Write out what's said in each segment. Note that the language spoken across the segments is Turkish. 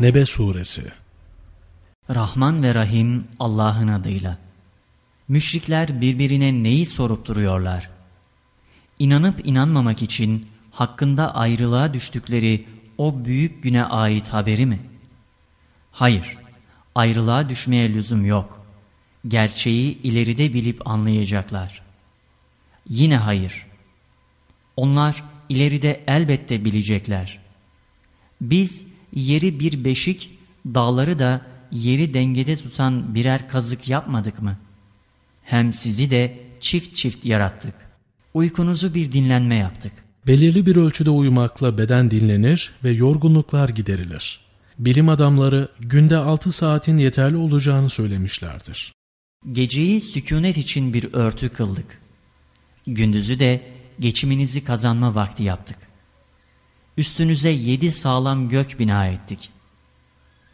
Nebe Suresi Rahman ve Rahim Allah'ın adıyla. Müşrikler birbirine neyi sorup duruyorlar? İnanıp inanmamak için hakkında ayrılığa düştükleri o büyük güne ait haberi mi? Hayır, ayrılığa düşmeye lüzum yok. Gerçeği ileride bilip anlayacaklar. Yine hayır. Onlar ileride elbette bilecekler. Biz yeri bir beşik, dağları da yeri dengede tutan birer kazık yapmadık mı? Hem sizi de çift çift yarattık. Uykunuzu bir dinlenme yaptık. Belirli bir ölçüde uyumakla beden dinlenir ve yorgunluklar giderilir. Bilim adamları günde 6 saatin yeterli olacağını söylemişlerdir. Geceyi sükunet için bir örtü kıldık. Gündüzü de geçiminizi kazanma vakti yaptık. Üstünüze yedi sağlam gök bina ettik.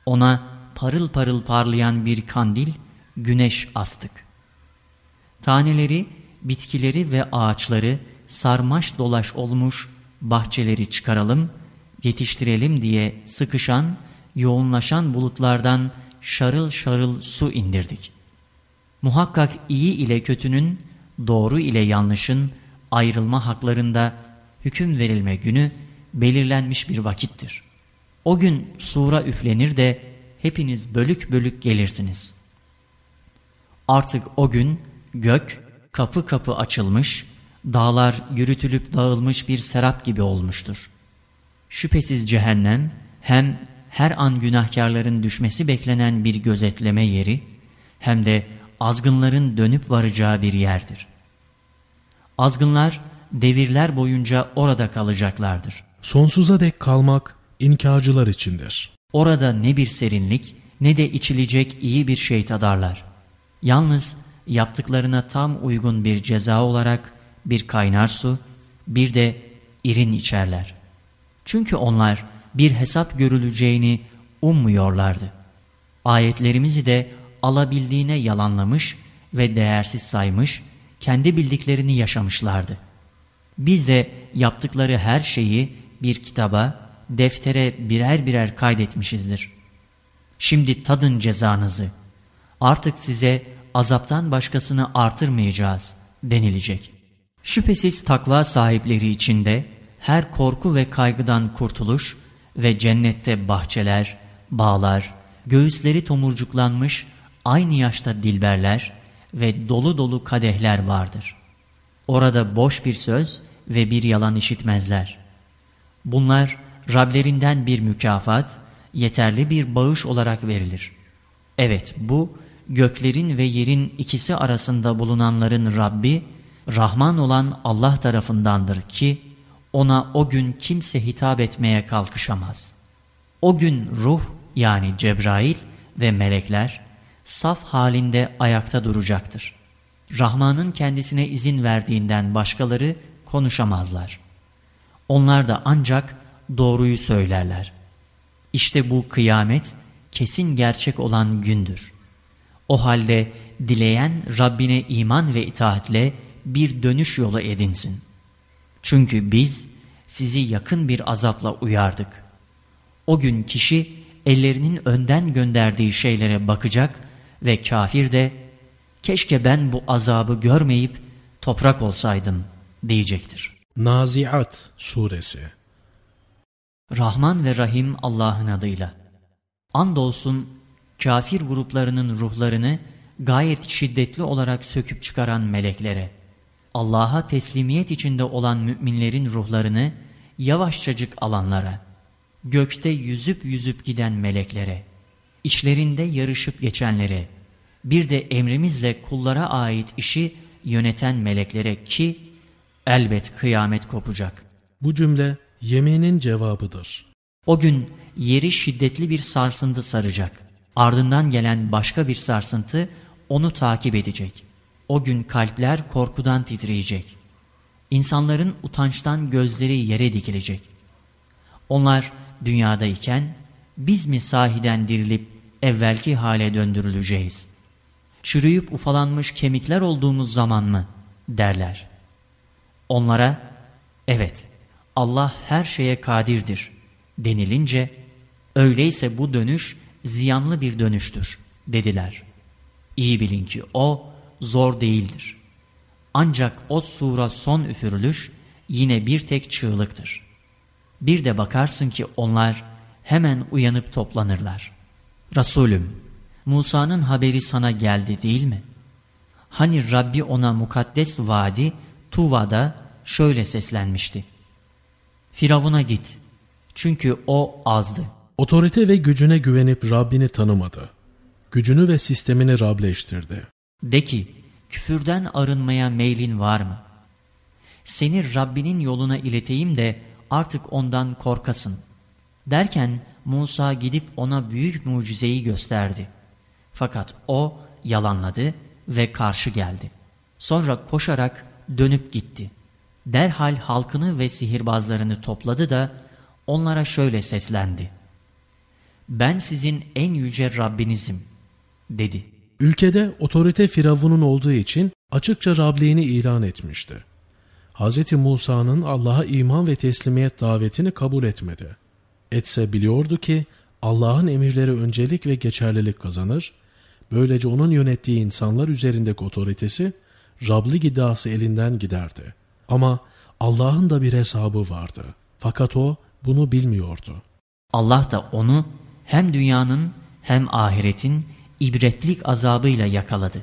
Ona parıl parıl parlayan bir kandil, güneş astık. Taneleri, bitkileri ve ağaçları sarmaş dolaş olmuş bahçeleri çıkaralım, yetiştirelim diye sıkışan, yoğunlaşan bulutlardan şarıl şarıl su indirdik. Muhakkak iyi ile kötünün, doğru ile yanlışın ayrılma haklarında hüküm verilme günü belirlenmiş bir vakittir. O gün sura üflenir de hepiniz bölük bölük gelirsiniz. Artık o gün gök kapı kapı açılmış, dağlar yürütülüp dağılmış bir serap gibi olmuştur. Şüphesiz cehennem hem her an günahkarların düşmesi beklenen bir gözetleme yeri hem de azgınların dönüp varacağı bir yerdir. Azgınlar devirler boyunca orada kalacaklardır. Sonsuza dek kalmak inkarcılar içindir. Orada ne bir serinlik ne de içilecek iyi bir şey tadarlar. Yalnız yaptıklarına tam uygun bir ceza olarak bir kaynar su, bir de irin içerler. Çünkü onlar bir hesap görüleceğini ummuyorlardı. Ayetlerimizi de alabildiğine yalanlamış ve değersiz saymış, kendi bildiklerini yaşamışlardı. Biz de yaptıkları her şeyi bir kitaba, deftere birer birer kaydetmişizdir. Şimdi tadın cezanızı. Artık size azaptan başkasını artırmayacağız denilecek. Şüphesiz takva sahipleri içinde her korku ve kaygıdan kurtuluş ve cennette bahçeler, bağlar, göğüsleri tomurcuklanmış aynı yaşta dilberler ve dolu dolu kadehler vardır. Orada boş bir söz ve bir yalan işitmezler. Bunlar Rablerinden bir mükafat, yeterli bir bağış olarak verilir. Evet bu göklerin ve yerin ikisi arasında bulunanların Rabbi, Rahman olan Allah tarafındandır ki ona o gün kimse hitap etmeye kalkışamaz. O gün ruh yani Cebrail ve melekler saf halinde ayakta duracaktır. Rahman'ın kendisine izin verdiğinden başkaları konuşamazlar. Onlar da ancak doğruyu söylerler. İşte bu kıyamet kesin gerçek olan gündür. O halde dileyen Rabbine iman ve itaatle bir dönüş yolu edinsin. Çünkü biz sizi yakın bir azapla uyardık. O gün kişi ellerinin önden gönderdiği şeylere bakacak ve kafir de keşke ben bu azabı görmeyip toprak olsaydım diyecektir. Naziat Suresi Rahman ve Rahim Allah'ın adıyla. Andolsun kafir gruplarının ruhlarını gayet şiddetli olarak söküp çıkaran meleklere, Allah'a teslimiyet içinde olan müminlerin ruhlarını yavaşçacık alanlara, gökte yüzüp yüzüp giden meleklere, içlerinde yarışıp geçenlere, bir de emrimizle kullara ait işi yöneten meleklere ki elbet kıyamet kopacak. Bu cümle yeminin cevabıdır. O gün yeri şiddetli bir sarsıntı saracak. Ardından gelen başka bir sarsıntı onu takip edecek. O gün kalpler korkudan titreyecek. İnsanların utançtan gözleri yere dikilecek. Onlar dünyadayken biz mi sahiden dirilip evvelki hale döndürüleceğiz? Çürüyüp ufalanmış kemikler olduğumuz zaman mı? derler. Onlara evet Allah her şeye kadirdir denilince Öyleyse bu dönüş ziyanlı bir dönüştür dediler. İyi bilin ki o zor değildir. Ancak o sura son üfürülüş yine bir tek çığlıktır. Bir de bakarsın ki onlar hemen uyanıp toplanırlar. Resulüm, Musa'nın haberi sana geldi değil mi? Hani Rabbi ona mukaddes vadi Tuva'da şöyle seslenmişti. Firavun'a git. Çünkü o azdı. Otorite ve gücüne güvenip Rabbini tanımadı. Gücünü ve sistemini Rableştirdi. De ki, küfürden arınmaya meylin var mı? Seni Rabbinin yoluna ileteyim de artık ondan korkasın. Derken Musa gidip ona büyük mucizeyi gösterdi. Fakat o yalanladı ve karşı geldi. Sonra koşarak dönüp gitti. Derhal halkını ve sihirbazlarını topladı da onlara şöyle seslendi. Ben sizin en yüce Rabbinizim dedi. Ülkede otorite Firavun'un olduğu için açıkça Rabliğini ilan etmişti. Hz. Musa'nın Allah'a iman ve teslimiyet davetini kabul etmedi. Etse biliyordu ki Allah'ın emirleri öncelik ve geçerlilik kazanır, böylece onun yönettiği insanlar üzerindeki otoritesi Rablik iddiası elinden giderdi. Ama Allah'ın da bir hesabı vardı. Fakat o bunu bilmiyordu. Allah da onu hem dünyanın hem ahiretin ibretlik azabıyla yakaladı.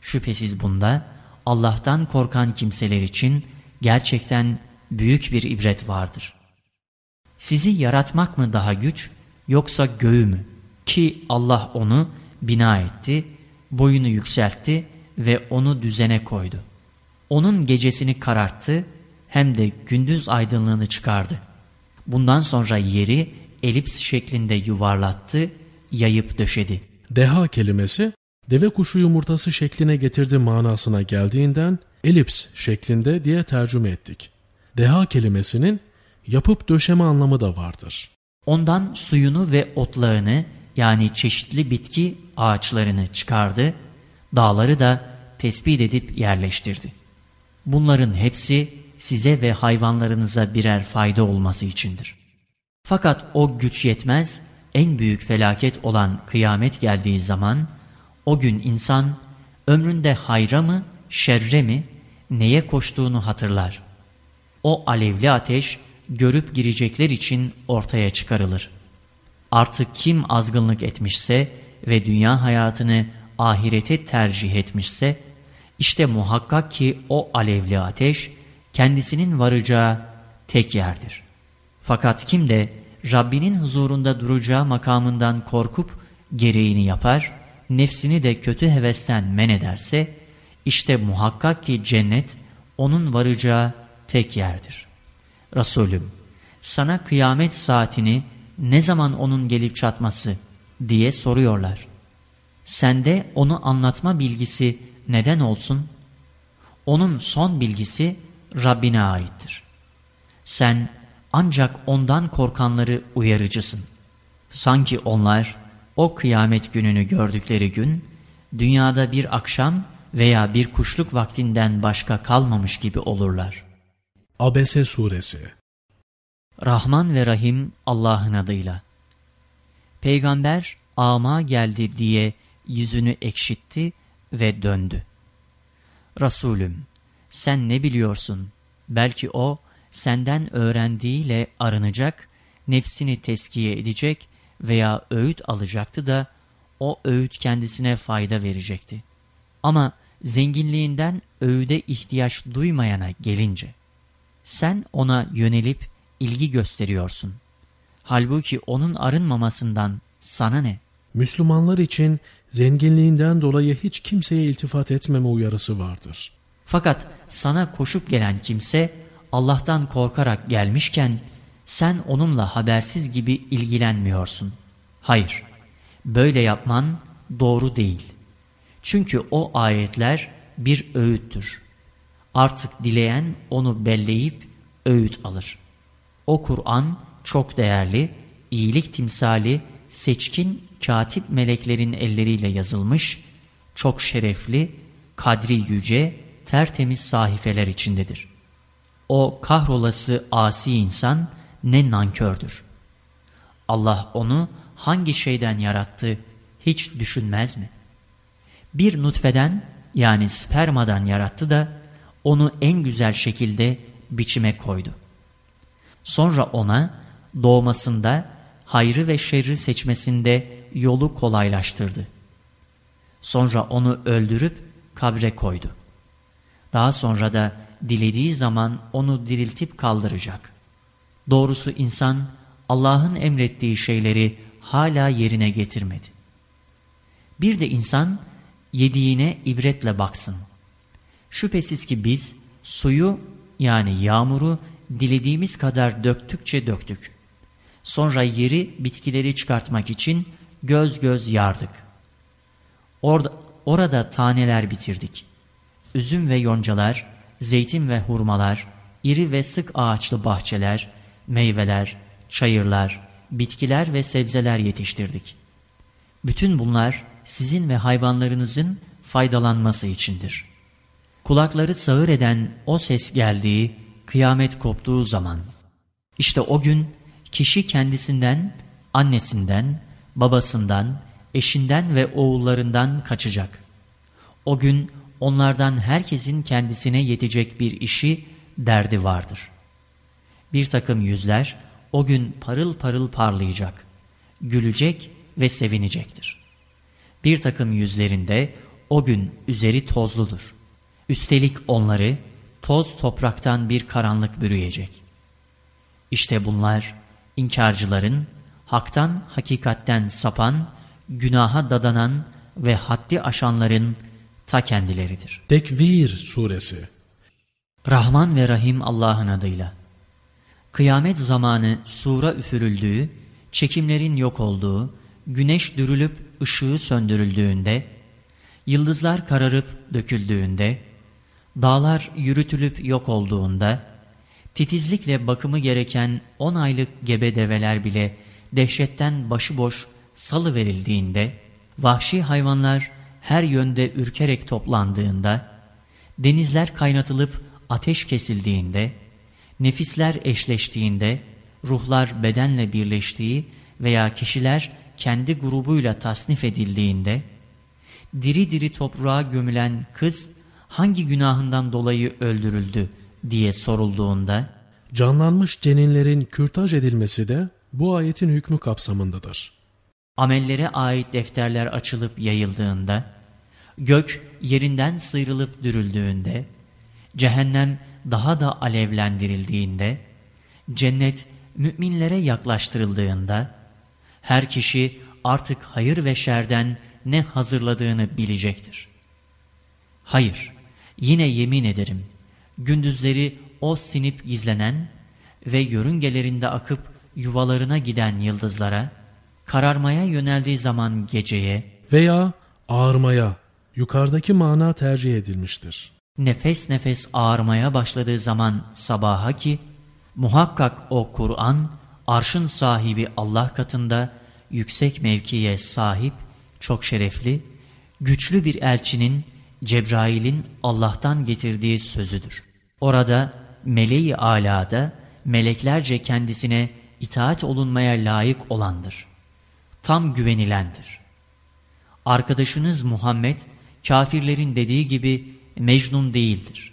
Şüphesiz bunda Allah'tan korkan kimseler için gerçekten büyük bir ibret vardır. Sizi yaratmak mı daha güç yoksa göğü mü? Ki Allah onu bina etti, boyunu yükseltti ve onu düzene koydu. Onun gecesini kararttı hem de gündüz aydınlığını çıkardı. Bundan sonra yeri elips şeklinde yuvarlattı, yayıp döşedi. Deha kelimesi deve kuşu yumurtası şekline getirdi manasına geldiğinden elips şeklinde diye tercüme ettik. Deha kelimesinin yapıp döşeme anlamı da vardır. Ondan suyunu ve otlarını yani çeşitli bitki ağaçlarını çıkardı, dağları da tespit edip yerleştirdi. Bunların hepsi size ve hayvanlarınıza birer fayda olması içindir. Fakat o güç yetmez, en büyük felaket olan kıyamet geldiği zaman, o gün insan ömründe hayra mı, şerre mi, neye koştuğunu hatırlar. O alevli ateş, görüp girecekler için ortaya çıkarılır. Artık kim azgınlık etmişse ve dünya hayatını ahirete tercih etmişse, işte muhakkak ki o alevli ateş kendisinin varacağı tek yerdir. Fakat kim de Rabbinin huzurunda duracağı makamından korkup gereğini yapar, nefsini de kötü hevesten men ederse, işte muhakkak ki cennet onun varacağı tek yerdir. Resulüm, sana kıyamet saatini ne zaman onun gelip çatması diye soruyorlar. Sende onu anlatma bilgisi neden olsun? Onun son bilgisi Rabbine aittir. Sen ancak ondan korkanları uyarıcısın. Sanki onlar o kıyamet gününü gördükleri gün dünyada bir akşam veya bir kuşluk vaktinden başka kalmamış gibi olurlar. Abese Suresi Rahman ve Rahim Allah'ın adıyla. Peygamber ama geldi diye yüzünü ekşitti ve döndü. Resulüm sen ne biliyorsun? Belki o senden öğrendiğiyle arınacak, nefsini teskiye edecek veya öğüt alacaktı da o öğüt kendisine fayda verecekti. Ama zenginliğinden öğüde ihtiyaç duymayana gelince, sen ona yönelip ilgi gösteriyorsun. Halbuki onun arınmamasından sana ne? Müslümanlar için zenginliğinden dolayı hiç kimseye iltifat etmeme uyarısı vardır. Fakat sana koşup gelen kimse Allah'tan korkarak gelmişken sen onunla habersiz gibi ilgilenmiyorsun. Hayır, böyle yapman doğru değil. Çünkü o ayetler bir öğüttür. Artık dileyen onu belleyip öğüt alır. O Kur'an çok değerli, iyilik timsali, seçkin katip meleklerin elleriyle yazılmış, çok şerefli, kadri yüce, tertemiz sahifeler içindedir. O kahrolası asi insan ne nankördür. Allah onu hangi şeyden yarattı hiç düşünmez mi? Bir nutfeden yani spermadan yarattı da onu en güzel şekilde biçime koydu. Sonra ona doğmasında, hayrı ve şerri seçmesinde yolu kolaylaştırdı. Sonra onu öldürüp kabre koydu. Daha sonra da dilediği zaman onu diriltip kaldıracak. Doğrusu insan Allah'ın emrettiği şeyleri hala yerine getirmedi. Bir de insan yediğine ibretle baksın. Şüphesiz ki biz suyu yani yağmuru dilediğimiz kadar döktükçe döktük. Sonra yeri bitkileri çıkartmak için göz göz yardık. Orada, orada taneler bitirdik. Üzüm ve yoncalar, zeytin ve hurmalar, iri ve sık ağaçlı bahçeler, meyveler, çayırlar, bitkiler ve sebzeler yetiştirdik. Bütün bunlar sizin ve hayvanlarınızın faydalanması içindir. Kulakları sağır eden o ses geldiği, kıyamet koptuğu zaman, işte o gün kişi kendisinden, annesinden, babasından, eşinden ve oğullarından kaçacak. O gün onlardan herkesin kendisine yetecek bir işi, derdi vardır. Bir takım yüzler o gün parıl parıl parlayacak, gülecek ve sevinecektir. Bir takım yüzlerinde o gün üzeri tozludur. Üstelik onları toz topraktan bir karanlık bürüyecek. İşte bunlar inkarcıların, haktan hakikatten sapan, günaha dadanan ve haddi aşanların ta kendileridir. Tekvir Suresi Rahman ve Rahim Allah'ın adıyla. Kıyamet zamanı sura üfürüldüğü, çekimlerin yok olduğu, güneş dürülüp ışığı söndürüldüğünde, yıldızlar kararıp döküldüğünde, dağlar yürütülüp yok olduğunda, titizlikle bakımı gereken on aylık gebe develer bile dehşetten başıboş salı verildiğinde, vahşi hayvanlar her yönde ürkerek toplandığında, denizler kaynatılıp ateş kesildiğinde, nefisler eşleştiğinde, ruhlar bedenle birleştiği veya kişiler kendi grubuyla tasnif edildiğinde, diri diri toprağa gömülen kız hangi günahından dolayı öldürüldü diye sorulduğunda, canlanmış ceninlerin kürtaj edilmesi de bu ayetin hükmü kapsamındadır. Amellere ait defterler açılıp yayıldığında, gök yerinden sıyrılıp dürüldüğünde, cehennem daha da alevlendirildiğinde, cennet müminlere yaklaştırıldığında, her kişi artık hayır ve şerden ne hazırladığını bilecektir. Hayır, yine yemin ederim, gündüzleri o sinip gizlenen ve yörüngelerinde akıp yuvalarına giden yıldızlara, kararmaya yöneldiği zaman geceye veya ağırmaya yukarıdaki mana tercih edilmiştir. Nefes nefes ağarmaya başladığı zaman sabaha ki, muhakkak o Kur'an, arşın sahibi Allah katında yüksek mevkiye sahip, çok şerefli, güçlü bir elçinin, Cebrail'in Allah'tan getirdiği sözüdür. Orada meleği alada, meleklerce kendisine itaat olunmaya layık olandır. Tam güvenilendir. Arkadaşınız Muhammed, kafirlerin dediği gibi Mecnun değildir.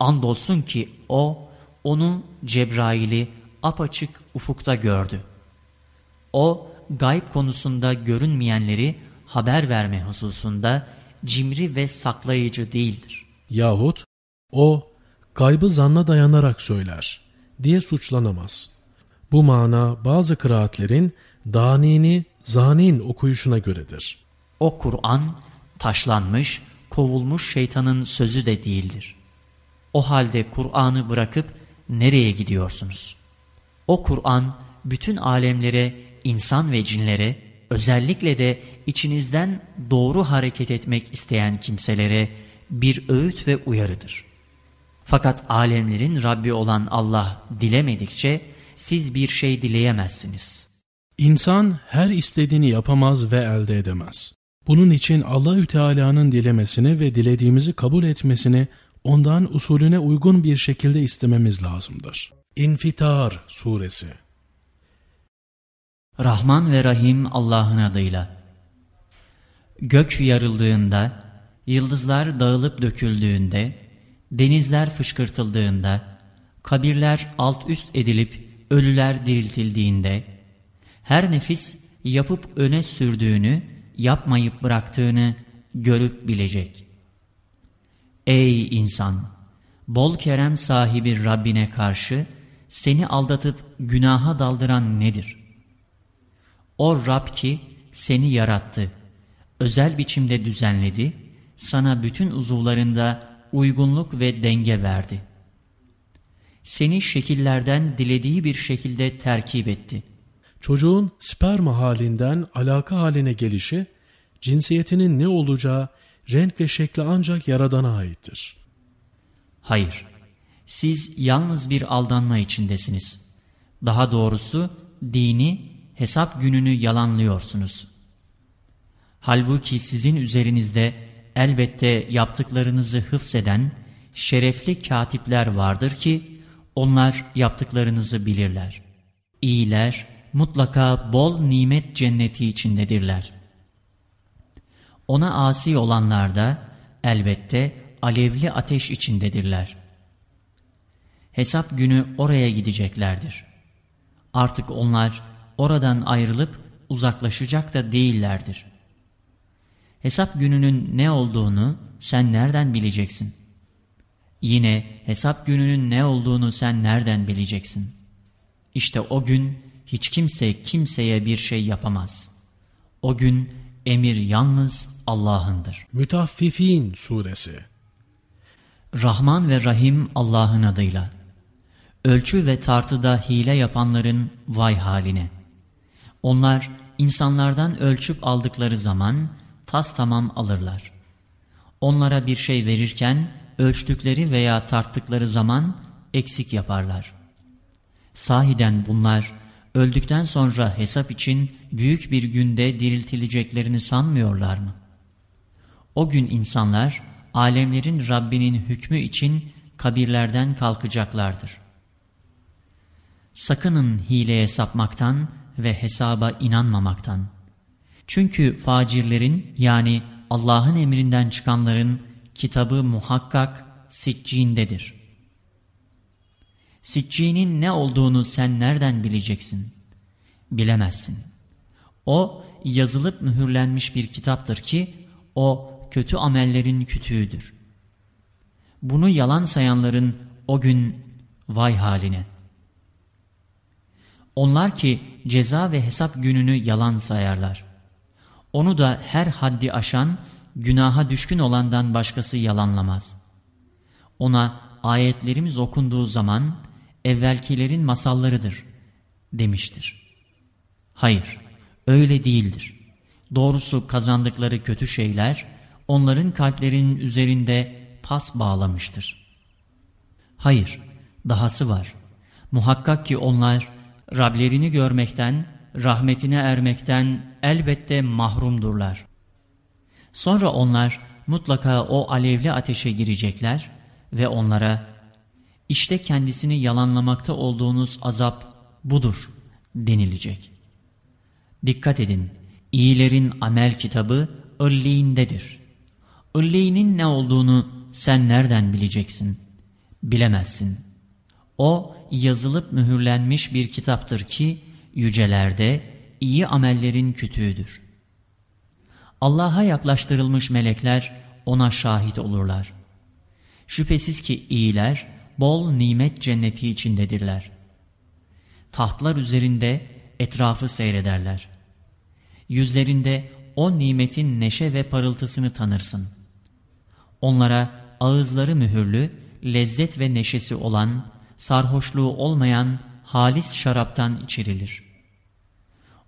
Andolsun ki o, onu Cebrail'i apaçık ufukta gördü. O, gayb konusunda görünmeyenleri haber verme hususunda cimri ve saklayıcı değildir. Yahut o, gaybı zanna dayanarak söyler diye suçlanamaz. Bu mana bazı kıraatlerin danini, zanin okuyuşuna göredir. O Kur'an taşlanmış, kovulmuş şeytanın sözü de değildir. O halde Kur'an'ı bırakıp nereye gidiyorsunuz? O Kur'an bütün alemlere, insan ve cinlere, özellikle de içinizden doğru hareket etmek isteyen kimselere bir öğüt ve uyarıdır. Fakat alemlerin Rabbi olan Allah dilemedikçe siz bir şey dileyemezsiniz. İnsan her istediğini yapamaz ve elde edemez. Bunun için Allahü Teala'nın dilemesini ve dilediğimizi kabul etmesini ondan usulüne uygun bir şekilde istememiz lazımdır. İnfitar Suresi Rahman ve Rahim Allah'ın adıyla. Gök yarıldığında, yıldızlar dağılıp döküldüğünde, denizler fışkırtıldığında, kabirler alt üst edilip ölüler diriltildiğinde, her nefis yapıp öne sürdüğünü, yapmayıp bıraktığını görüp bilecek. Ey insan! Bol kerem sahibi Rabbine karşı seni aldatıp günaha daldıran nedir? O Rab ki seni yarattı, özel biçimde düzenledi, sana bütün uzuvlarında uygunluk ve denge verdi. Seni şekillerden dilediği bir şekilde terkip etti. Çocuğun sperma halinden alaka haline gelişi, cinsiyetinin ne olacağı, renk ve şekli ancak Yaradan'a aittir. Hayır, siz yalnız bir aldanma içindesiniz. Daha doğrusu dini, hesap gününü yalanlıyorsunuz. Halbuki sizin üzerinizde elbette yaptıklarınızı hıfzeden şerefli katipler vardır ki onlar yaptıklarınızı bilirler. İyiler mutlaka bol nimet cenneti içindedirler. Ona asi olanlar da elbette alevli ateş içindedirler. Hesap günü oraya gideceklerdir. Artık onlar oradan ayrılıp uzaklaşacak da değillerdir. Hesap gününün ne olduğunu sen nereden bileceksin? Yine hesap gününün ne olduğunu sen nereden bileceksin? İşte o gün hiç kimse kimseye bir şey yapamaz. O gün emir yalnız Allah'ındır. Mütaffifin Suresi Rahman ve Rahim Allah'ın adıyla. Ölçü ve tartıda hile yapanların vay haline. Onlar insanlardan ölçüp aldıkları zaman tas tamam alırlar. Onlara bir şey verirken ölçtükleri veya tarttıkları zaman eksik yaparlar. Sahiden bunlar öldükten sonra hesap için büyük bir günde diriltileceklerini sanmıyorlar mı? O gün insanlar alemlerin Rabbinin hükmü için kabirlerden kalkacaklardır. Sakının hileye sapmaktan ve hesaba inanmamaktan. Çünkü facirlerin yani Allah'ın emrinden çıkanların kitabı muhakkak siccindedir. Siccinin ne olduğunu sen nereden bileceksin? Bilemezsin. O yazılıp mühürlenmiş bir kitaptır ki o kötü amellerin kütüğüdür. Bunu yalan sayanların o gün vay haline. Onlar ki ceza ve hesap gününü yalan sayarlar. Onu da her haddi aşan, günaha düşkün olandan başkası yalanlamaz. Ona ayetlerimiz okunduğu zaman evvelkilerin masallarıdır demiştir. Hayır, öyle değildir. Doğrusu kazandıkları kötü şeyler onların kalplerinin üzerinde pas bağlamıştır. Hayır, dahası var. Muhakkak ki onlar Rablerini görmekten, rahmetine ermekten elbette mahrumdurlar. Sonra onlar mutlaka o alevli ateşe girecekler ve onlara işte kendisini yalanlamakta olduğunuz azap budur denilecek. Dikkat edin, iyilerin amel kitabı ırliğindedir. Irliğinin ne olduğunu sen nereden bileceksin? Bilemezsin. O yazılıp mühürlenmiş bir kitaptır ki yücelerde iyi amellerin kütüğüdür. Allah'a yaklaştırılmış melekler ona şahit olurlar. Şüphesiz ki iyiler bol nimet cenneti içindedirler. Tahtlar üzerinde etrafı seyrederler. Yüzlerinde o nimetin neşe ve parıltısını tanırsın. Onlara ağızları mühürlü, lezzet ve neşesi olan, sarhoşluğu olmayan halis şaraptan içirilir.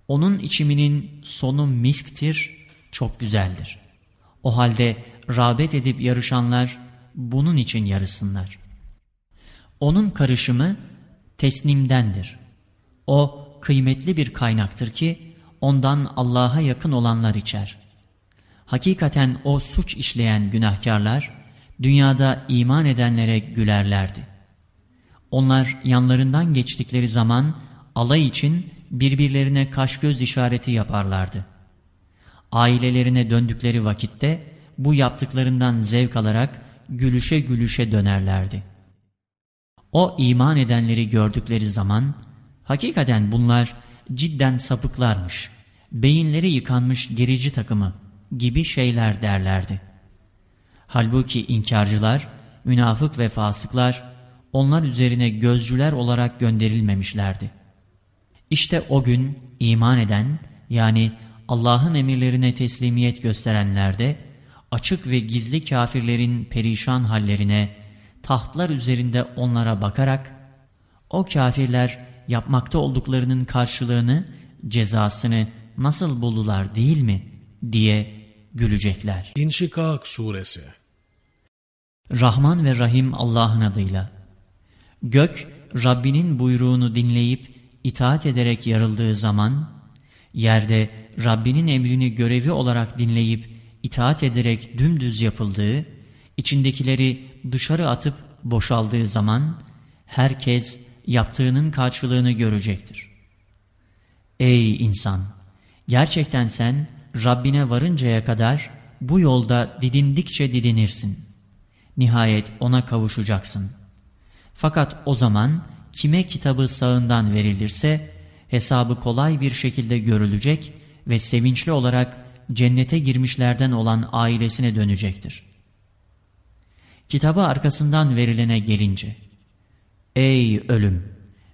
Onun içiminin sonu misktir, çok güzeldir. O halde rağbet edip yarışanlar bunun için yarısınlar. Onun karışımı tesnimdendir. O kıymetli bir kaynaktır ki ondan Allah'a yakın olanlar içer. Hakikaten o suç işleyen günahkarlar dünyada iman edenlere gülerlerdi. Onlar yanlarından geçtikleri zaman alay için birbirlerine kaş göz işareti yaparlardı. Ailelerine döndükleri vakitte bu yaptıklarından zevk alarak gülüşe gülüşe dönerlerdi. O iman edenleri gördükleri zaman hakikaten bunlar cidden sapıklarmış, beyinleri yıkanmış gerici takımı gibi şeyler derlerdi. Halbuki inkarcılar, münafık ve fasıklar onlar üzerine gözcüler olarak gönderilmemişlerdi. İşte o gün iman eden yani Allah'ın emirlerine teslimiyet gösterenlerde açık ve gizli kafirlerin perişan hallerine tahtlar üzerinde onlara bakarak o kafirler yapmakta olduklarının karşılığını, cezasını nasıl buldular değil mi diye gülecekler. İnşikak Suresi Rahman ve Rahim Allah'ın adıyla. Gök, Rabbinin buyruğunu dinleyip itaat ederek yarıldığı zaman, yerde Rabbinin emrini görevi olarak dinleyip itaat ederek dümdüz yapıldığı, içindekileri dışarı atıp boşaldığı zaman, herkes yaptığının karşılığını görecektir. Ey insan! Gerçekten sen Rabbine varıncaya kadar bu yolda didindikçe didinirsin. Nihayet ona kavuşacaksın. Fakat o zaman kime kitabı sağından verilirse hesabı kolay bir şekilde görülecek ve sevinçli olarak cennete girmişlerden olan ailesine dönecektir. Kitabı arkasından verilene gelince, ''Ey ölüm,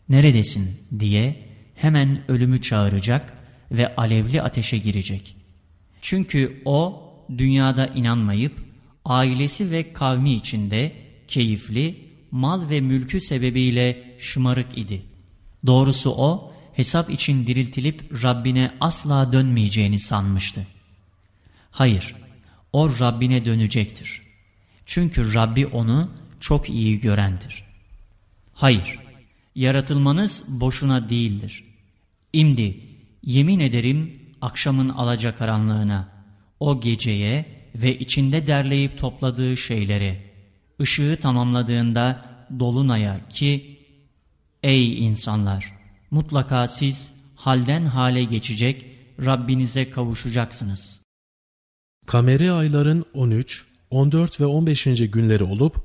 neredesin?'' diye hemen ölümü çağıracak ve alevli ateşe girecek. Çünkü o dünyada inanmayıp ailesi ve kavmi içinde keyifli, mal ve mülkü sebebiyle şımarık idi. Doğrusu o, hesap için diriltilip Rabbine asla dönmeyeceğini sanmıştı. Hayır, o Rabbine dönecektir. Çünkü Rabbi onu çok iyi görendir. Hayır, yaratılmanız boşuna değildir. İmdi, yemin ederim akşamın alacakaranlığına, o geceye ve içinde derleyip topladığı şeyleri, ışığı tamamladığında dolunaya ki, ey insanlar! Mutlaka siz halden hale geçecek, Rabbinize kavuşacaksınız. Kameri ayların 13, 14 ve 15. günleri olup,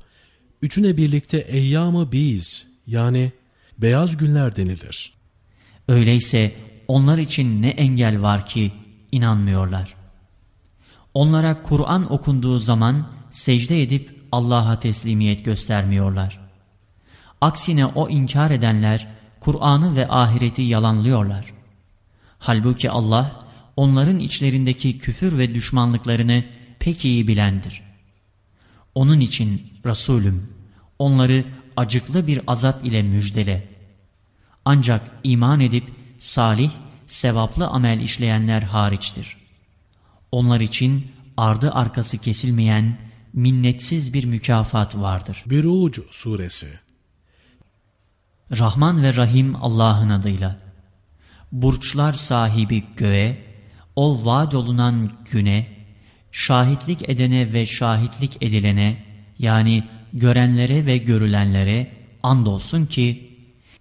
üçüne birlikte eyyamı biz yani beyaz günler denilir. Öyleyse onlar için ne engel var ki inanmıyorlar. Onlara Kur'an okunduğu zaman secde edip Allah'a teslimiyet göstermiyorlar. Aksine o inkar edenler Kur'an'ı ve ahireti yalanlıyorlar. Halbuki Allah onların içlerindeki küfür ve düşmanlıklarını pek iyi bilendir. Onun için Resulüm onları acıklı bir azap ile müjdele. Ancak iman edip salih, sevaplı amel işleyenler hariçtir. Onlar için ardı arkası kesilmeyen, minnetsiz bir mükafat vardır. Biruc Suresi Rahman ve Rahim Allah'ın adıyla. Burçlar sahibi göğe, o vaad olunan güne, şahitlik edene ve şahitlik edilene, yani görenlere ve görülenlere andolsun ki,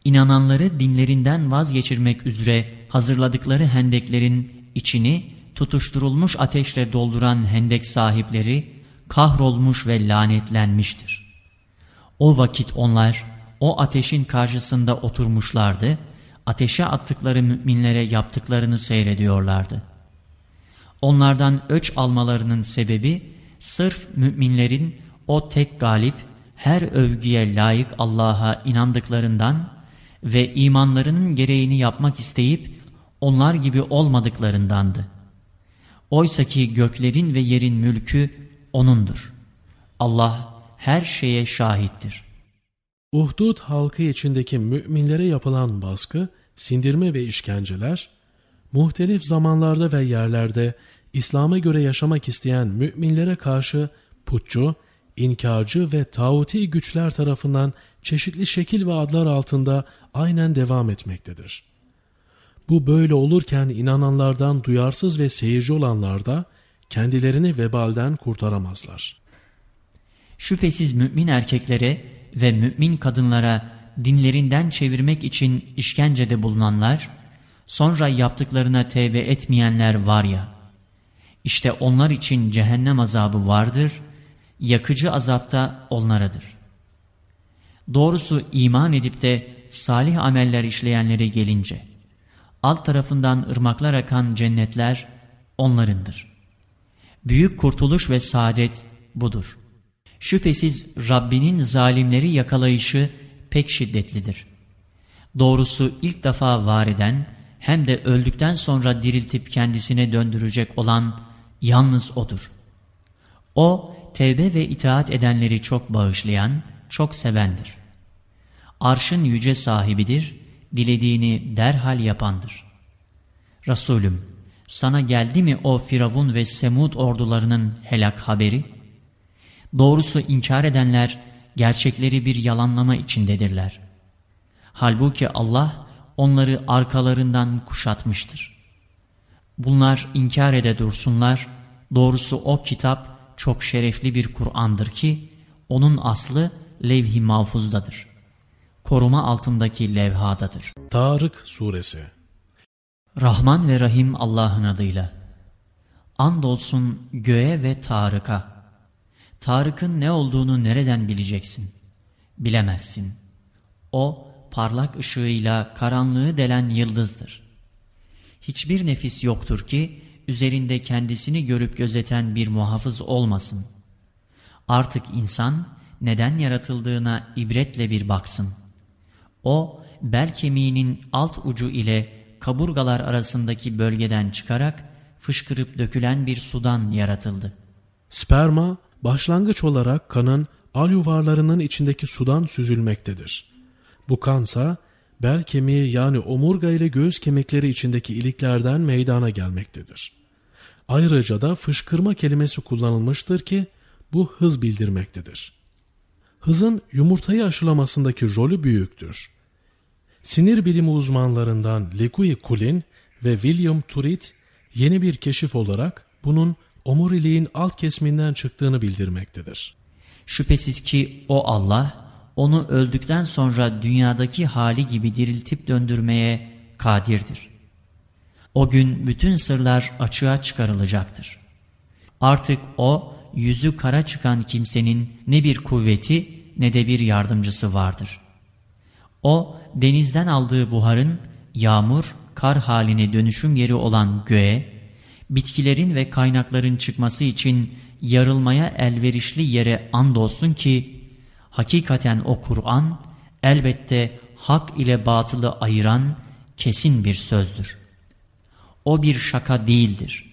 inananları dinlerinden vazgeçirmek üzere hazırladıkları hendeklerin içini tutuşturulmuş ateşle dolduran hendek sahipleri kahrolmuş ve lanetlenmiştir. O vakit onlar o ateşin karşısında oturmuşlardı, ateşe attıkları müminlere yaptıklarını seyrediyorlardı. Onlardan öç almalarının sebebi sırf müminlerin o tek galip, her övgüye layık Allah'a inandıklarından ve imanlarının gereğini yapmak isteyip onlar gibi olmadıklarındandı. Oysa ki göklerin ve yerin mülkü O'nundur. Allah her şeye şahittir. Uhdud halkı içindeki müminlere yapılan baskı, sindirme ve işkenceler, muhtelif zamanlarda ve yerlerde İslam'a göre yaşamak isteyen müminlere karşı putçu, inkarcı ve tağuti güçler tarafından çeşitli şekil ve adlar altında aynen devam etmektedir. Bu böyle olurken inananlardan duyarsız ve seyirci olanlar da kendilerini vebalden kurtaramazlar. Şüphesiz mümin erkeklere ve mümin kadınlara dinlerinden çevirmek için işkencede bulunanlar, Sonra yaptıklarına tevbe etmeyenler var ya, işte onlar için cehennem azabı vardır, yakıcı azap da onlaradır. Doğrusu iman edip de salih ameller işleyenlere gelince, alt tarafından ırmaklar akan cennetler onlarındır. Büyük kurtuluş ve saadet budur. Şüphesiz Rabbinin zalimleri yakalayışı pek şiddetlidir. Doğrusu ilk defa var eden hem de öldükten sonra diriltip kendisine döndürecek olan yalnız O'dur. O, tevbe ve itaat edenleri çok bağışlayan, çok sevendir. Arşın yüce sahibidir, dilediğini derhal yapandır. Resulüm, sana geldi mi o Firavun ve Semud ordularının helak haberi? Doğrusu inkar edenler gerçekleri bir yalanlama içindedirler. Halbuki Allah onları arkalarından kuşatmıştır. Bunlar inkar ede dursunlar, doğrusu o kitap çok şerefli bir Kur'an'dır ki, onun aslı levh-i mahfuzdadır. Koruma altındaki levhadadır. Tarık Suresi Rahman ve Rahim Allah'ın adıyla. Andolsun göğe ve Tarık'a. Tarık'ın ne olduğunu nereden bileceksin? Bilemezsin. O parlak ışığıyla karanlığı delen yıldızdır. Hiçbir nefis yoktur ki üzerinde kendisini görüp gözeten bir muhafız olmasın. Artık insan neden yaratıldığına ibretle bir baksın. O bel kemiğinin alt ucu ile kaburgalar arasındaki bölgeden çıkarak fışkırıp dökülen bir sudan yaratıldı. Sperma başlangıç olarak kanın al yuvarlarının içindeki sudan süzülmektedir. Bu kansa bel kemiği yani omurga ile göğüs kemikleri içindeki iliklerden meydana gelmektedir. Ayrıca da fışkırma kelimesi kullanılmıştır ki bu hız bildirmektedir. Hızın yumurtayı aşılamasındaki rolü büyüktür. Sinir bilimi uzmanlarından Legui Kulin ve William Turit yeni bir keşif olarak bunun omuriliğin alt kesiminden çıktığını bildirmektedir. Şüphesiz ki o Allah onu öldükten sonra dünyadaki hali gibi diriltip döndürmeye kadirdir. O gün bütün sırlar açığa çıkarılacaktır. Artık o yüzü kara çıkan kimsenin ne bir kuvveti ne de bir yardımcısı vardır. O denizden aldığı buharın yağmur, kar haline dönüşüm yeri olan göğe, bitkilerin ve kaynakların çıkması için yarılmaya elverişli yere andolsun ki, hakikaten o Kur'an elbette hak ile batılı ayıran kesin bir sözdür. O bir şaka değildir.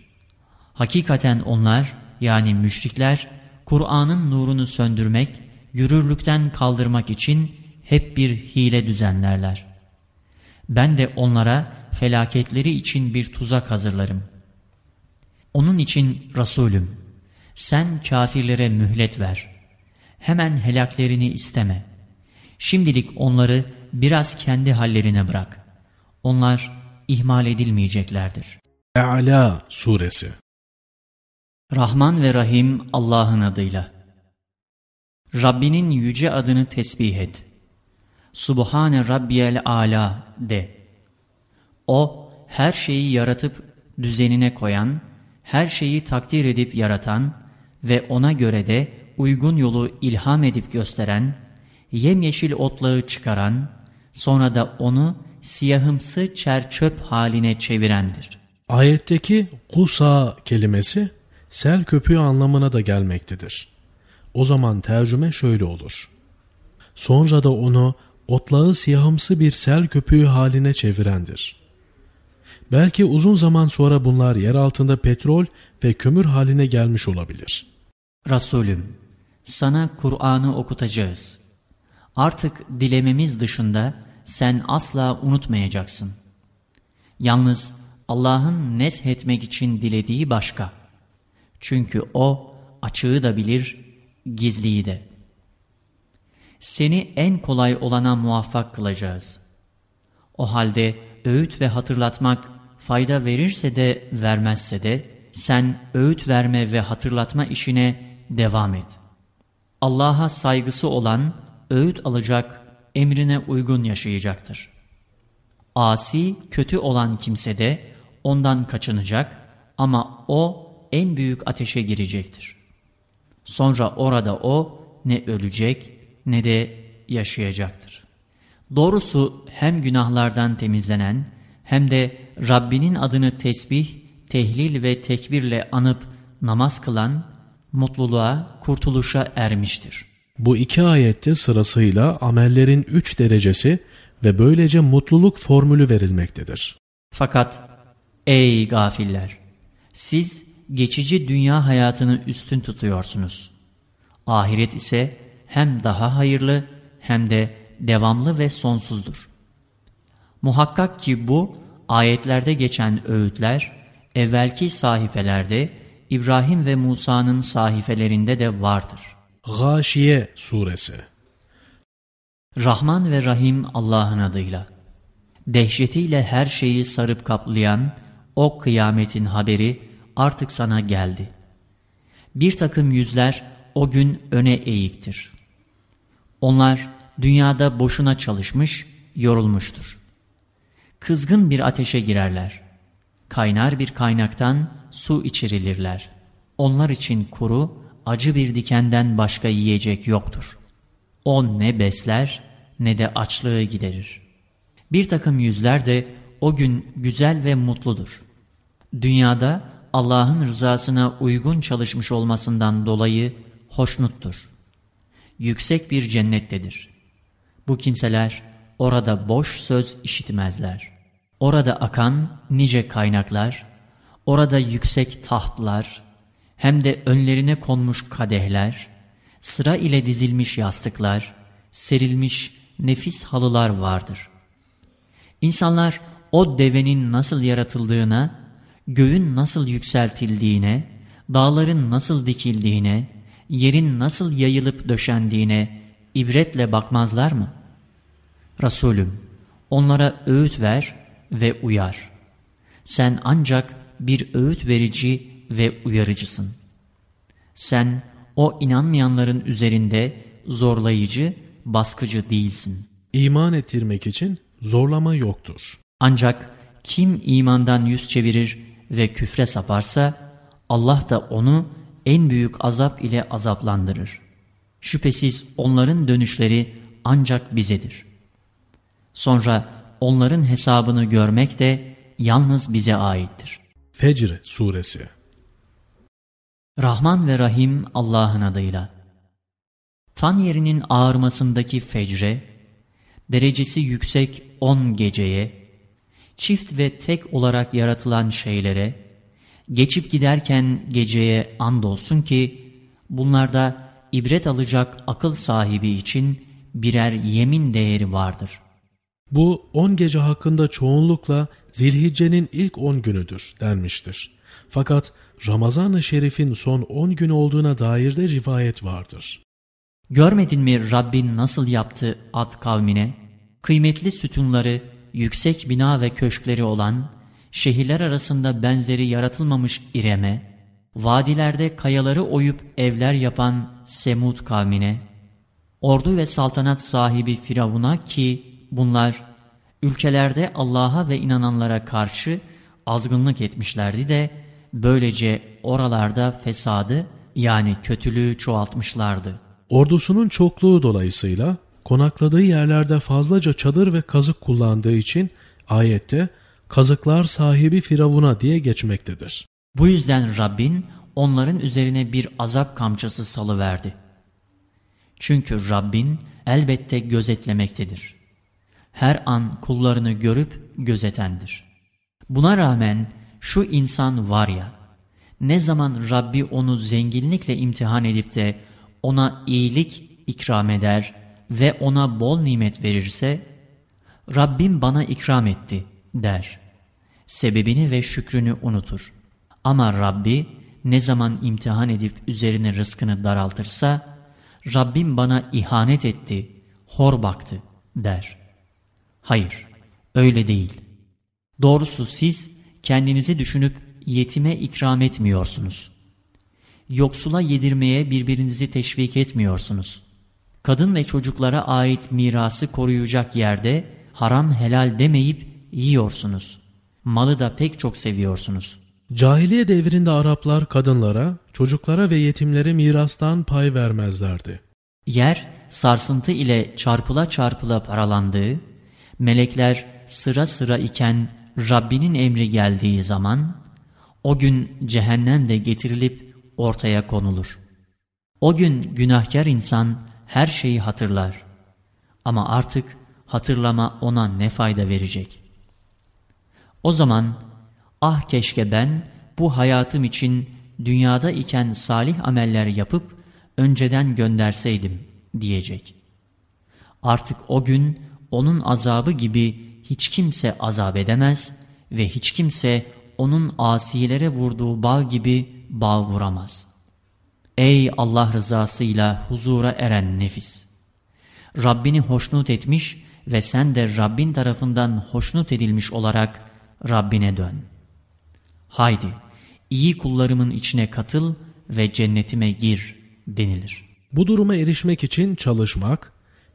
Hakikaten onlar yani müşrikler Kur'an'ın nurunu söndürmek, yürürlükten kaldırmak için hep bir hile düzenlerler. Ben de onlara felaketleri için bir tuzak hazırlarım. Onun için Resulüm, sen kafirlere mühlet ver. Hemen helaklerini isteme. Şimdilik onları biraz kendi hallerine bırak. Onlar ihmal edilmeyeceklerdir. E'la Suresi Rahman ve Rahim Allah'ın adıyla. Rabbinin yüce adını tesbih et. Subhane Rabbiyel Ala de. O her şeyi yaratıp düzenine koyan, her şeyi takdir edip yaratan ve ona göre de uygun yolu ilham edip gösteren, yemyeşil otlağı çıkaran, sonra da onu siyahımsı çerçöp haline çevirendir. Ayetteki kusa kelimesi sel köpüğü anlamına da gelmektedir. O zaman tercüme şöyle olur. Sonra da onu otlağı siyahımsı bir sel köpüğü haline çevirendir. Belki uzun zaman sonra bunlar yer altında petrol ve kömür haline gelmiş olabilir. Resulüm, sana Kur'an'ı okutacağız. Artık dilememiz dışında sen asla unutmayacaksın. Yalnız Allah'ın neshetmek için dilediği başka. Çünkü O açığı da bilir, gizliyi de. Seni en kolay olana muvaffak kılacağız. O halde öğüt ve hatırlatmak fayda verirse de vermezse de sen öğüt verme ve hatırlatma işine devam et. Allah'a saygısı olan öğüt alacak, emrine uygun yaşayacaktır. asi, kötü olan kimse de ondan kaçınacak ama o en büyük ateşe girecektir. Sonra orada o ne ölecek ne de yaşayacaktır. Doğrusu hem günahlardan temizlenen hem de Rabbinin adını tesbih, tehlil ve tekbirle anıp namaz kılan mutluluğa, kurtuluşa ermiştir. Bu iki ayette sırasıyla amellerin üç derecesi ve böylece mutluluk formülü verilmektedir. Fakat ey gafiller! Siz geçici dünya hayatını üstün tutuyorsunuz. Ahiret ise hem daha hayırlı hem de devamlı ve sonsuzdur. Muhakkak ki bu ayetlerde geçen öğütler evvelki sahifelerde İbrahim ve Musa'nın sahifelerinde de vardır. Gâşiye Suresi Rahman ve Rahim Allah'ın adıyla. Dehşetiyle her şeyi sarıp kaplayan o kıyametin haberi artık sana geldi. Bir takım yüzler o gün öne eğiktir. Onlar dünyada boşuna çalışmış, yorulmuştur. Kızgın bir ateşe girerler. Kaynar bir kaynaktan su içirilirler. Onlar için kuru, acı bir dikenden başka yiyecek yoktur. O ne besler ne de açlığı giderir. Bir takım yüzler de o gün güzel ve mutludur. Dünyada Allah'ın rızasına uygun çalışmış olmasından dolayı hoşnuttur. Yüksek bir cennettedir. Bu kimseler orada boş söz işitmezler. Orada akan nice kaynaklar, orada yüksek tahtlar, hem de önlerine konmuş kadehler, sıra ile dizilmiş yastıklar, serilmiş nefis halılar vardır. İnsanlar o devenin nasıl yaratıldığına, göğün nasıl yükseltildiğine, dağların nasıl dikildiğine, yerin nasıl yayılıp döşendiğine ibretle bakmazlar mı? Resulüm, onlara öğüt ver ve uyar. Sen ancak bir öğüt verici ve uyarıcısın. Sen o inanmayanların üzerinde zorlayıcı, baskıcı değilsin. İman ettirmek için zorlama yoktur. Ancak kim imandan yüz çevirir ve küfre saparsa Allah da onu en büyük azap ile azaplandırır. Şüphesiz onların dönüşleri ancak bizedir. Sonra onların hesabını görmek de yalnız bize aittir. Fecr Suresi Rahman ve Rahim Allah'ın adıyla. Tan yerinin ağırmasındaki fecre, derecesi yüksek on geceye, çift ve tek olarak yaratılan şeylere, geçip giderken geceye andolsun ki, bunlarda ibret alacak akıl sahibi için birer yemin değeri vardır. Bu on gece hakkında çoğunlukla Zilhicce'nin ilk on günüdür denmiştir. Fakat Ramazan-ı Şerif'in son on gün olduğuna dair de rivayet vardır. Görmedin mi Rabbin nasıl yaptı Ad kavmine? Kıymetli sütunları, yüksek bina ve köşkleri olan, şehirler arasında benzeri yaratılmamış İrem'e, vadilerde kayaları oyup evler yapan Semud kavmine, ordu ve saltanat sahibi Firavun'a ki bunlar ülkelerde Allah'a ve inananlara karşı azgınlık etmişlerdi de böylece oralarda fesadı yani kötülüğü çoğaltmışlardı. Ordusunun çokluğu dolayısıyla konakladığı yerlerde fazlaca çadır ve kazık kullandığı için ayette kazıklar sahibi Firavun'a diye geçmektedir. Bu yüzden Rabbin onların üzerine bir azap kamçısı salıverdi. Çünkü Rabbin elbette gözetlemektedir. Her an kullarını görüp gözetendir. Buna rağmen şu insan var ya, ne zaman Rabbi onu zenginlikle imtihan edip de ona iyilik ikram eder ve ona bol nimet verirse, Rabbim bana ikram etti der. Sebebini ve şükrünü unutur. Ama Rabbi ne zaman imtihan edip üzerine rızkını daraltırsa, Rabbim bana ihanet etti, hor baktı der. Hayır, öyle değil. Doğrusu siz kendinizi düşünüp yetime ikram etmiyorsunuz. Yoksula yedirmeye birbirinizi teşvik etmiyorsunuz. Kadın ve çocuklara ait mirası koruyacak yerde haram helal demeyip yiyorsunuz. Malı da pek çok seviyorsunuz. Cahiliye devrinde Araplar kadınlara, çocuklara ve yetimlere mirastan pay vermezlerdi. Yer sarsıntı ile çarpıla çarpıla paralandığı, melekler sıra sıra iken Rabbinin emri geldiği zaman, o gün cehennem de getirilip ortaya konulur. O gün günahkar insan her şeyi hatırlar. Ama artık hatırlama ona ne fayda verecek? O zaman ah keşke ben bu hayatım için dünyada iken salih ameller yapıp önceden gönderseydim diyecek. Artık o gün onun azabı gibi hiç kimse azap edemez ve hiç kimse onun asilere vurduğu bağ gibi bağ vuramaz. Ey Allah rızasıyla huzura eren nefis! Rabbini hoşnut etmiş ve sen de Rabbin tarafından hoşnut edilmiş olarak Rabbine dön. Haydi iyi kullarımın içine katıl ve cennetime gir denilir. Bu duruma erişmek için çalışmak,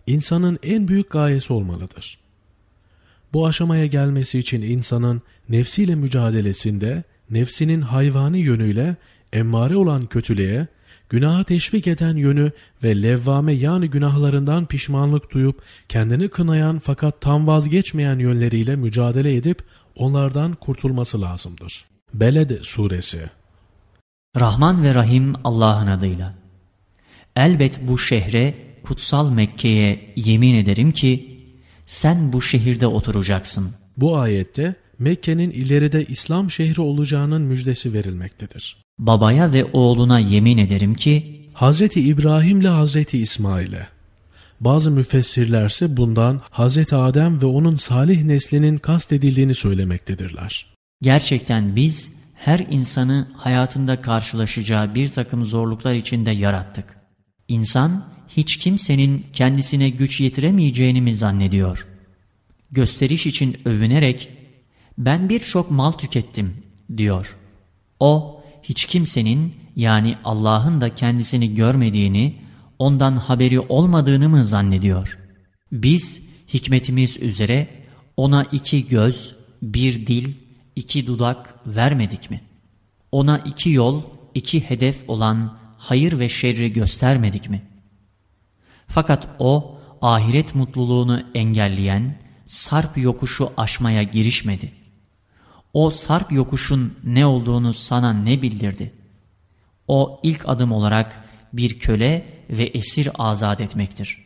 insanın en büyük gayesi olmalıdır. Bu aşamaya gelmesi için insanın nefsiyle mücadelesinde, nefsinin hayvani yönüyle emmare olan kötülüğe, günaha teşvik eden yönü ve levvame yani günahlarından pişmanlık duyup kendini kınayan fakat tam vazgeçmeyen yönleriyle mücadele edip onlardan kurtulması lazımdır. Beled Suresi Rahman ve Rahim Allah'ın adıyla. Elbet bu şehre, kutsal Mekke'ye yemin ederim ki, sen bu şehirde oturacaksın. Bu ayette Mekke'nin ileride İslam şehri olacağının müjdesi verilmektedir. Babaya ve oğluna yemin ederim ki, Hazreti İbrahim ile Hazreti İsmail'e. Bazı müfessirlerse bundan Hazreti Adem ve onun salih neslinin kastedildiğini söylemektedirler. Gerçekten biz her insanı hayatında karşılaşacağı bir takım zorluklar içinde yarattık. İnsan hiç kimsenin kendisine güç yetiremeyeceğini mi zannediyor? Gösteriş için övünerek ben birçok mal tükettim diyor. O hiç kimsenin yani Allah'ın da kendisini görmediğini, ondan haberi olmadığını mı zannediyor? Biz hikmetimiz üzere ona iki göz, bir dil, iki dudak vermedik mi? Ona iki yol, iki hedef olan hayır ve şerri göstermedik mi? Fakat o ahiret mutluluğunu engelleyen sarp yokuşu aşmaya girişmedi. O sarp yokuşun ne olduğunu sana ne bildirdi? O ilk adım olarak bir köle ve esir azat etmektir.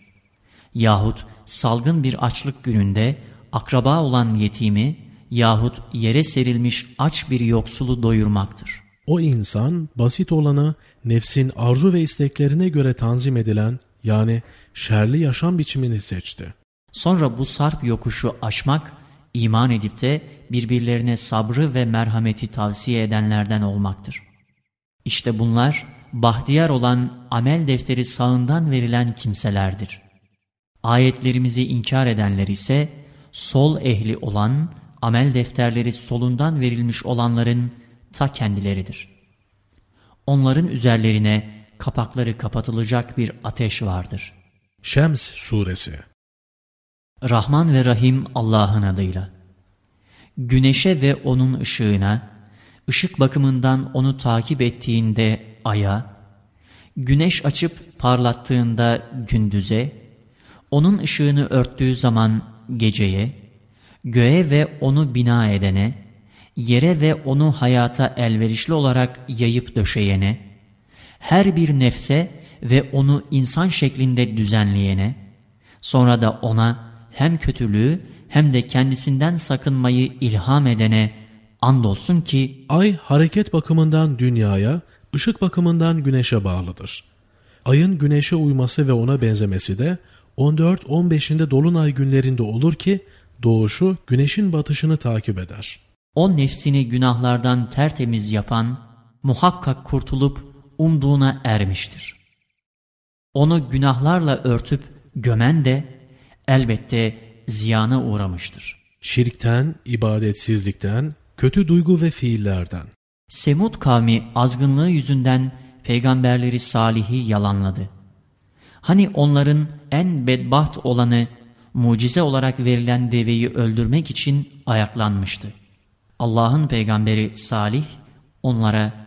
Yahut salgın bir açlık gününde akraba olan yetimi yahut yere serilmiş aç bir yoksulu doyurmaktır. O insan basit olanı nefsin arzu ve isteklerine göre tanzim edilen yani şerli yaşam biçimini seçti. Sonra bu sarp yokuşu aşmak, iman edip de birbirlerine sabrı ve merhameti tavsiye edenlerden olmaktır. İşte bunlar bahtiyar olan amel defteri sağından verilen kimselerdir. Ayetlerimizi inkar edenler ise sol ehli olan amel defterleri solundan verilmiş olanların ta kendileridir. Onların üzerlerine kapakları kapatılacak bir ateş vardır. Şems Suresi Rahman ve Rahim Allah'ın adıyla. Güneşe ve onun ışığına, ışık bakımından onu takip ettiğinde aya, güneş açıp parlattığında gündüze, onun ışığını örttüğü zaman geceye, göğe ve onu bina edene, yere ve onu hayata elverişli olarak yayıp döşeyene, her bir nefse ve onu insan şeklinde düzenleyene, sonra da ona hem kötülüğü hem de kendisinden sakınmayı ilham edene andolsun ki Ay hareket bakımından dünyaya, ışık bakımından güneşe bağlıdır. Ayın güneşe uyması ve ona benzemesi de 14-15'inde dolunay günlerinde olur ki doğuşu güneşin batışını takip eder. o nefsini günahlardan tertemiz yapan muhakkak kurtulup umduğuna ermiştir. Onu günahlarla örtüp gömen de elbette ziyana uğramıştır. Şirkten, ibadetsizlikten, kötü duygu ve fiillerden. Semud kavmi azgınlığı yüzünden peygamberleri Salih'i yalanladı. Hani onların en bedbaht olanı mucize olarak verilen deveyi öldürmek için ayaklanmıştı. Allah'ın peygamberi Salih onlara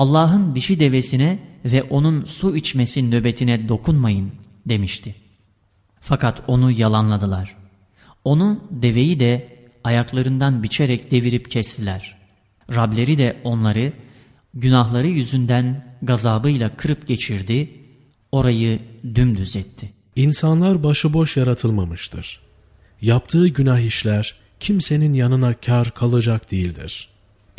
Allah'ın dişi devesine ve onun su içmesi nöbetine dokunmayın demişti. Fakat onu yalanladılar. Onu deveyi de ayaklarından biçerek devirip kestiler. Rableri de onları günahları yüzünden gazabıyla kırıp geçirdi, orayı dümdüz etti. İnsanlar başıboş yaratılmamıştır. Yaptığı günah işler kimsenin yanına kar kalacak değildir.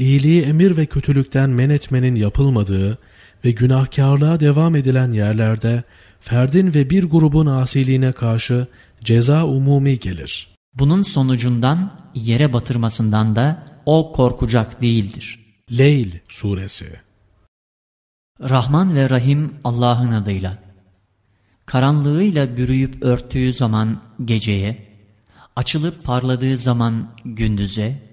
İyiliği emir ve kötülükten men etmenin yapılmadığı ve günahkarlığa devam edilen yerlerde ferdin ve bir grubun asiliğine karşı ceza umumi gelir. Bunun sonucundan yere batırmasından da o korkacak değildir. Leyl Suresi Rahman ve Rahim Allah'ın adıyla. Karanlığıyla bürüyüp örttüğü zaman geceye, açılıp parladığı zaman gündüze,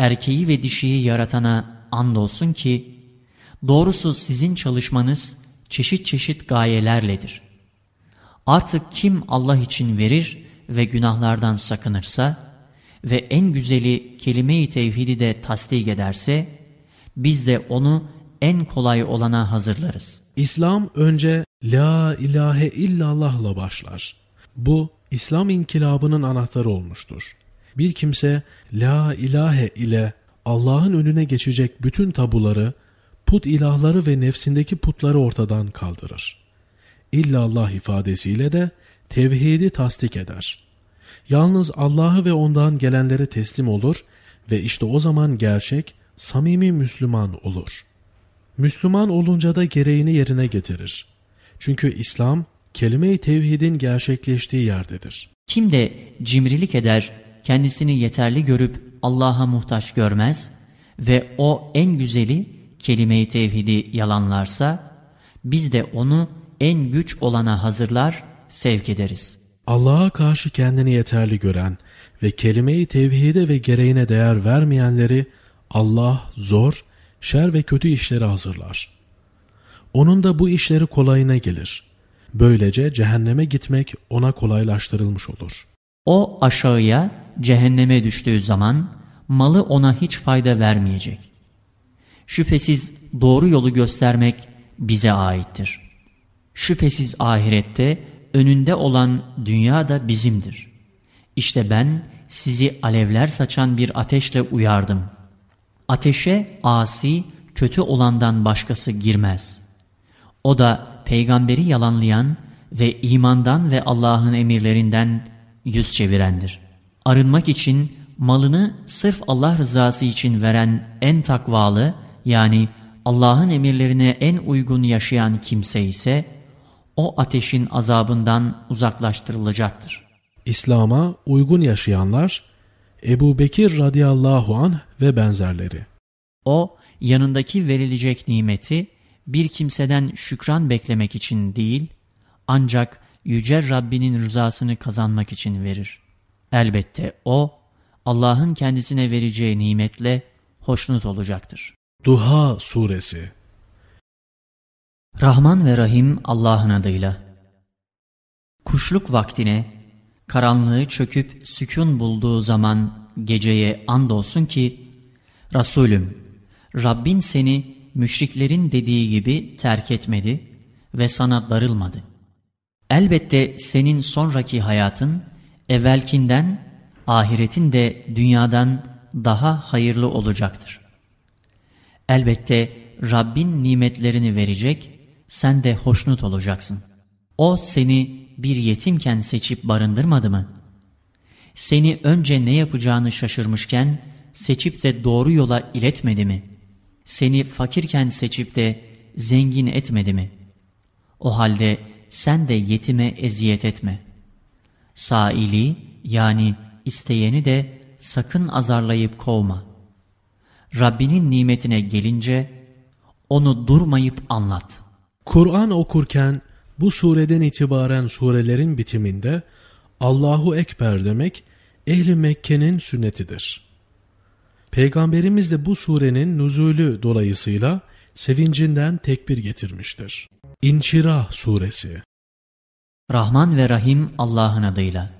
erkeği ve dişiyi yaratana andolsun ki, doğrusu sizin çalışmanız çeşit çeşit gayelerledir. Artık kim Allah için verir ve günahlardan sakınırsa ve en güzeli kelime-i tevhidi de tasdik ederse, biz de onu en kolay olana hazırlarız. İslam önce La ilahe illallah'la başlar. Bu İslam inkılabının anahtarı olmuştur. Bir kimse La ilahe ile Allah'ın önüne geçecek bütün tabuları, put ilahları ve nefsindeki putları ortadan kaldırır. İllallah ifadesiyle de tevhidi tasdik eder. Yalnız Allah'ı ve ondan gelenlere teslim olur ve işte o zaman gerçek, samimi Müslüman olur. Müslüman olunca da gereğini yerine getirir. Çünkü İslam, kelime-i tevhidin gerçekleştiği yerdedir. Kim de cimrilik eder, kendisini yeterli görüp Allah'a muhtaç görmez ve o en güzeli kelime-i tevhidi yalanlarsa, biz de onu en güç olana hazırlar, sevk ederiz. Allah'a karşı kendini yeterli gören ve kelime-i tevhide ve gereğine değer vermeyenleri Allah zor, şer ve kötü işleri hazırlar. Onun da bu işleri kolayına gelir. Böylece cehenneme gitmek ona kolaylaştırılmış olur. O aşağıya cehenneme düştüğü zaman malı ona hiç fayda vermeyecek. Şüphesiz doğru yolu göstermek bize aittir. Şüphesiz ahirette önünde olan dünya da bizimdir. İşte ben sizi alevler saçan bir ateşle uyardım. Ateşe asi, kötü olandan başkası girmez. O da peygamberi yalanlayan ve imandan ve Allah'ın emirlerinden yüz çevirendir. Arınmak için malını sırf Allah rızası için veren en takvalı yani Allah'ın emirlerine en uygun yaşayan kimse ise o ateşin azabından uzaklaştırılacaktır. İslam'a uygun yaşayanlar Ebu Bekir radıyallahu anh ve benzerleri. O yanındaki verilecek nimeti bir kimseden şükran beklemek için değil ancak Yüce Rabbinin rızasını kazanmak için verir. Elbette o Allah'ın kendisine vereceği nimetle hoşnut olacaktır. Duha Suresi Rahman ve Rahim Allah'ın adıyla. Kuşluk vaktine, karanlığı çöküp sükun bulduğu zaman geceye andolsun ki, Resulüm, Rabbin seni müşriklerin dediği gibi terk etmedi ve sana darılmadı. Elbette senin sonraki hayatın, evvelkinden, ahiretin de dünyadan daha hayırlı olacaktır. Elbette Rabbin nimetlerini verecek sen de hoşnut olacaksın. O seni bir yetimken seçip barındırmadı mı? Seni önce ne yapacağını şaşırmışken seçip de doğru yola iletmedi mi? Seni fakirken seçip de zengin etmedi mi? O halde sen de yetime eziyet etme. Saili yani isteyeni de sakın azarlayıp kovma. Rabbinin nimetine gelince onu durmayıp anlat.'' Kur'an okurken bu sureden itibaren surelerin bitiminde Allahu Ekber demek ehli Mekke'nin sünnetidir. Peygamberimiz de bu surenin nüzulü dolayısıyla sevincinden tekbir getirmiştir. İnşirah suresi Rahman ve Rahim Allah'ın adıyla.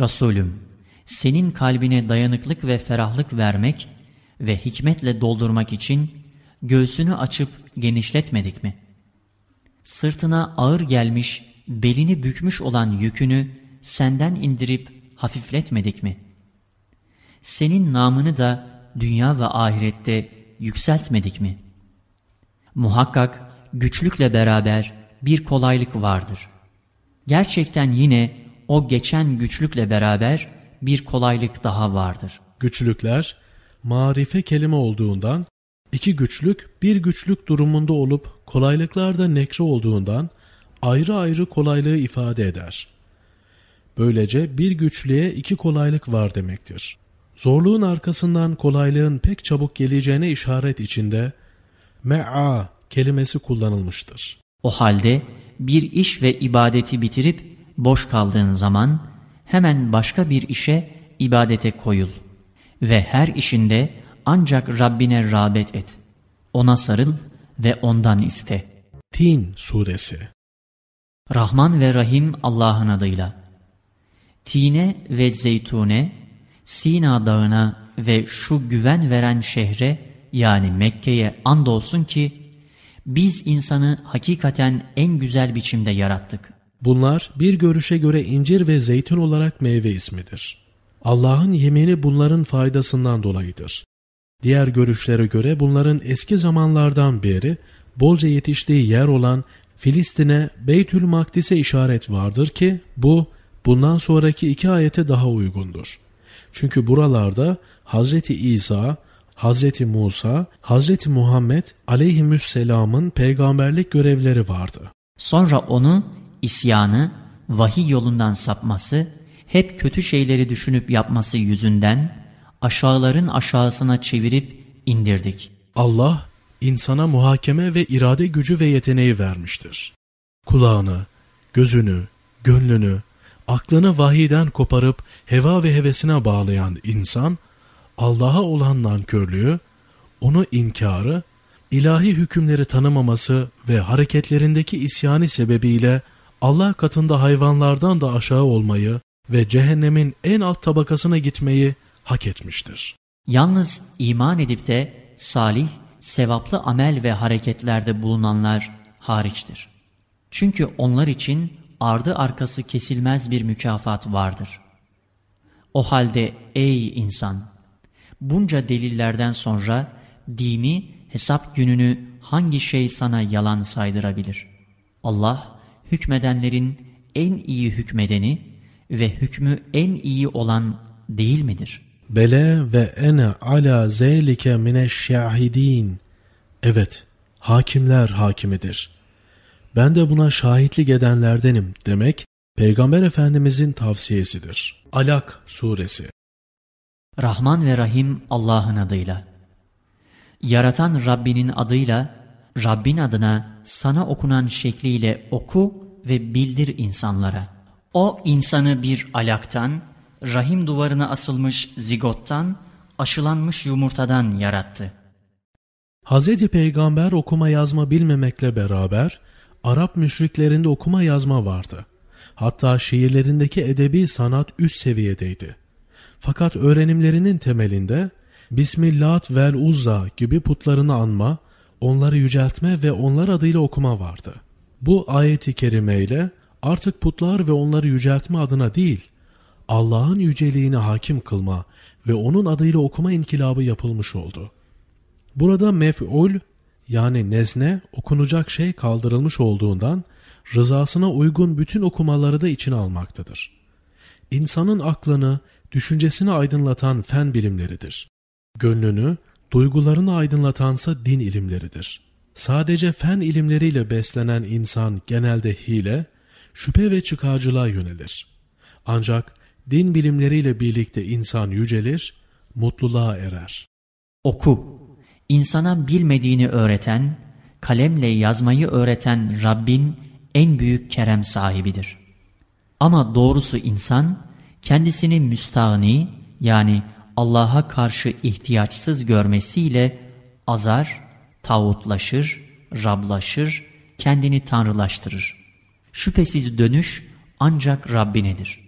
Resulüm, senin kalbine dayanıklık ve ferahlık vermek ve hikmetle doldurmak için göğsünü açıp genişletmedik mi? Sırtına ağır gelmiş, belini bükmüş olan yükünü senden indirip hafifletmedik mi? Senin namını da dünya ve ahirette yükseltmedik mi? Muhakkak güçlükle beraber bir kolaylık vardır. Gerçekten yine o geçen güçlükle beraber bir kolaylık daha vardır. Güçlükler, marife kelime olduğundan, iki güçlük bir güçlük durumunda olup kolaylıklar da nekre olduğundan ayrı ayrı kolaylığı ifade eder. Böylece bir güçlüğe iki kolaylık var demektir. Zorluğun arkasından kolaylığın pek çabuk geleceğine işaret içinde me'a kelimesi kullanılmıştır. O halde bir iş ve ibadeti bitirip boş kaldığın zaman hemen başka bir işe ibadete koyul. Ve her işinde ancak Rabbine rağbet et. Ona sarıl ve ondan iste. Tin Suresi Rahman ve Rahim Allah'ın adıyla. Tine ve zeytune, Sina dağına ve şu güven veren şehre yani Mekke'ye andolsun ki biz insanı hakikaten en güzel biçimde yarattık. Bunlar bir görüşe göre incir ve zeytin olarak meyve ismidir. Allah'ın yemini bunların faydasından dolayıdır. Diğer görüşlere göre bunların eski zamanlardan beri bolca yetiştiği yer olan Filistin'e Beytül Makdis'e işaret vardır ki bu bundan sonraki iki ayete daha uygundur. Çünkü buralarda Hazreti İsa, Hazreti Musa, Hazreti Muhammed aleyhisselamın peygamberlik görevleri vardı. Sonra onu isyanı, vahiy yolundan sapması, hep kötü şeyleri düşünüp yapması yüzünden aşağıların aşağısına çevirip indirdik. Allah insana muhakeme ve irade gücü ve yeteneği vermiştir. Kulağını, gözünü, gönlünü, aklını vahiden koparıp heva ve hevesine bağlayan insan, Allah'a olan nankörlüğü, onu inkarı, ilahi hükümleri tanımaması ve hareketlerindeki isyanı sebebiyle Allah katında hayvanlardan da aşağı olmayı ve cehennemin en alt tabakasına gitmeyi hak etmiştir. Yalnız iman edip de salih, sevaplı amel ve hareketlerde bulunanlar hariçtir. Çünkü onlar için ardı arkası kesilmez bir mükafat vardır. O halde ey insan! Bunca delillerden sonra dini, hesap gününü hangi şey sana yalan saydırabilir? Allah, hükmedenlerin en iyi hükmedeni ve hükmü en iyi olan değil midir? Bele ve ene ala zelike mineşşahidin. Evet, hakimler hakimidir. Ben de buna şahitlik edenlerdenim demek, Peygamber Efendimizin tavsiyesidir. Alak Suresi Rahman ve Rahim Allah'ın adıyla. Yaratan Rabbinin adıyla, Rabbin adına sana okunan şekliyle oku ve bildir insanlara. O insanı bir alaktan, rahim duvarına asılmış zigottan, aşılanmış yumurtadan yarattı. Hz. Peygamber okuma yazma bilmemekle beraber, Arap müşriklerinde okuma yazma vardı. Hatta şiirlerindeki edebi sanat üst seviyedeydi. Fakat öğrenimlerinin temelinde Bismillah vel Uzza gibi putlarını anma, onları yüceltme ve onlar adıyla okuma vardı. Bu ayeti kerimeyle artık putlar ve onları yüceltme adına değil, Allah'ın yüceliğine hakim kılma ve onun adıyla okuma inkilabı yapılmış oldu. Burada mef'ul yani nezne okunacak şey kaldırılmış olduğundan rızasına uygun bütün okumaları da içine almaktadır. İnsanın aklını, düşüncesini aydınlatan fen bilimleridir. Gönlünü, duygularını aydınlatansa din ilimleridir. Sadece fen ilimleriyle beslenen insan genelde hile, şüphe ve çıkarcılığa yönelir. Ancak din bilimleriyle birlikte insan yücelir, mutluluğa erer. Oku, insana bilmediğini öğreten, kalemle yazmayı öğreten Rabbin en büyük kerem sahibidir. Ama doğrusu insan, kendisini müstahni yani Allah'a karşı ihtiyaçsız görmesiyle azar, tağutlaşır, rablaşır, kendini tanrılaştırır. Şüphesiz dönüş ancak Rabbinedir.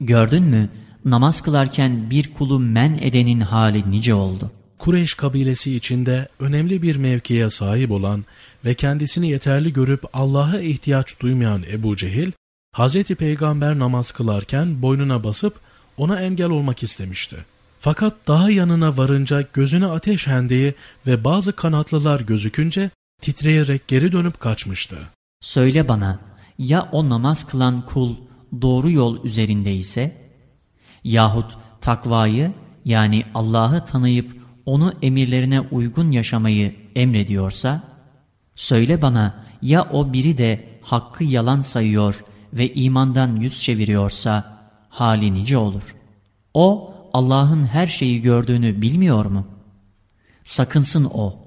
Gördün mü namaz kılarken bir kulu men edenin hali nice oldu. Kureyş kabilesi içinde önemli bir mevkiye sahip olan ve kendisini yeterli görüp Allah'a ihtiyaç duymayan Ebu Cehil, Hz. Peygamber namaz kılarken boynuna basıp ona engel olmak istemişti. Fakat daha yanına varınca gözüne ateş hendeği ve bazı kanatlılar gözükünce titreyerek geri dönüp kaçmıştı. Söyle bana ya o namaz kılan kul doğru yol üzerinde ise yahut takvayı yani Allah'ı tanıyıp onu emirlerine uygun yaşamayı emrediyorsa söyle bana ya o biri de hakkı yalan sayıyor ve imandan yüz çeviriyorsa hali nice olur. O Allah'ın her şeyi gördüğünü bilmiyor mu? Sakınsın o.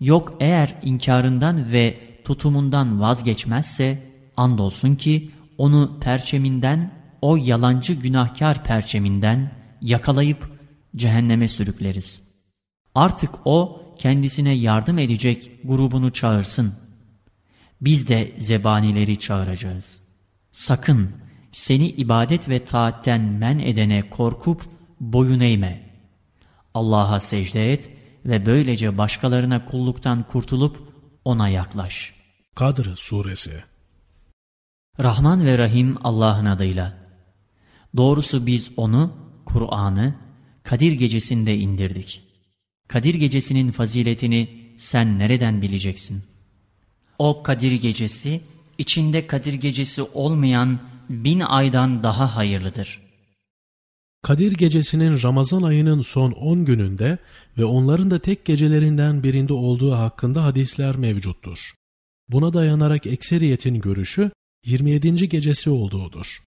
Yok eğer inkarından ve tutumundan vazgeçmezse andolsun ki onu perçeminden, o yalancı günahkar perçeminden yakalayıp cehenneme sürükleriz. Artık o kendisine yardım edecek grubunu çağırsın. Biz de zebanileri çağıracağız. Sakın seni ibadet ve taatten men edene korkup boyun eğme. Allah'a secde et ve böylece başkalarına kulluktan kurtulup ona yaklaş. Kadr Suresi Rahman ve Rahim Allah'ın adıyla. Doğrusu biz onu, Kur'an'ı, Kadir gecesinde indirdik. Kadir gecesinin faziletini sen nereden bileceksin? O Kadir gecesi, içinde Kadir gecesi olmayan bin aydan daha hayırlıdır. Kadir gecesinin Ramazan ayının son 10 gününde ve onların da tek gecelerinden birinde olduğu hakkında hadisler mevcuttur. Buna dayanarak ekseriyetin görüşü 27. gecesi olduğudur.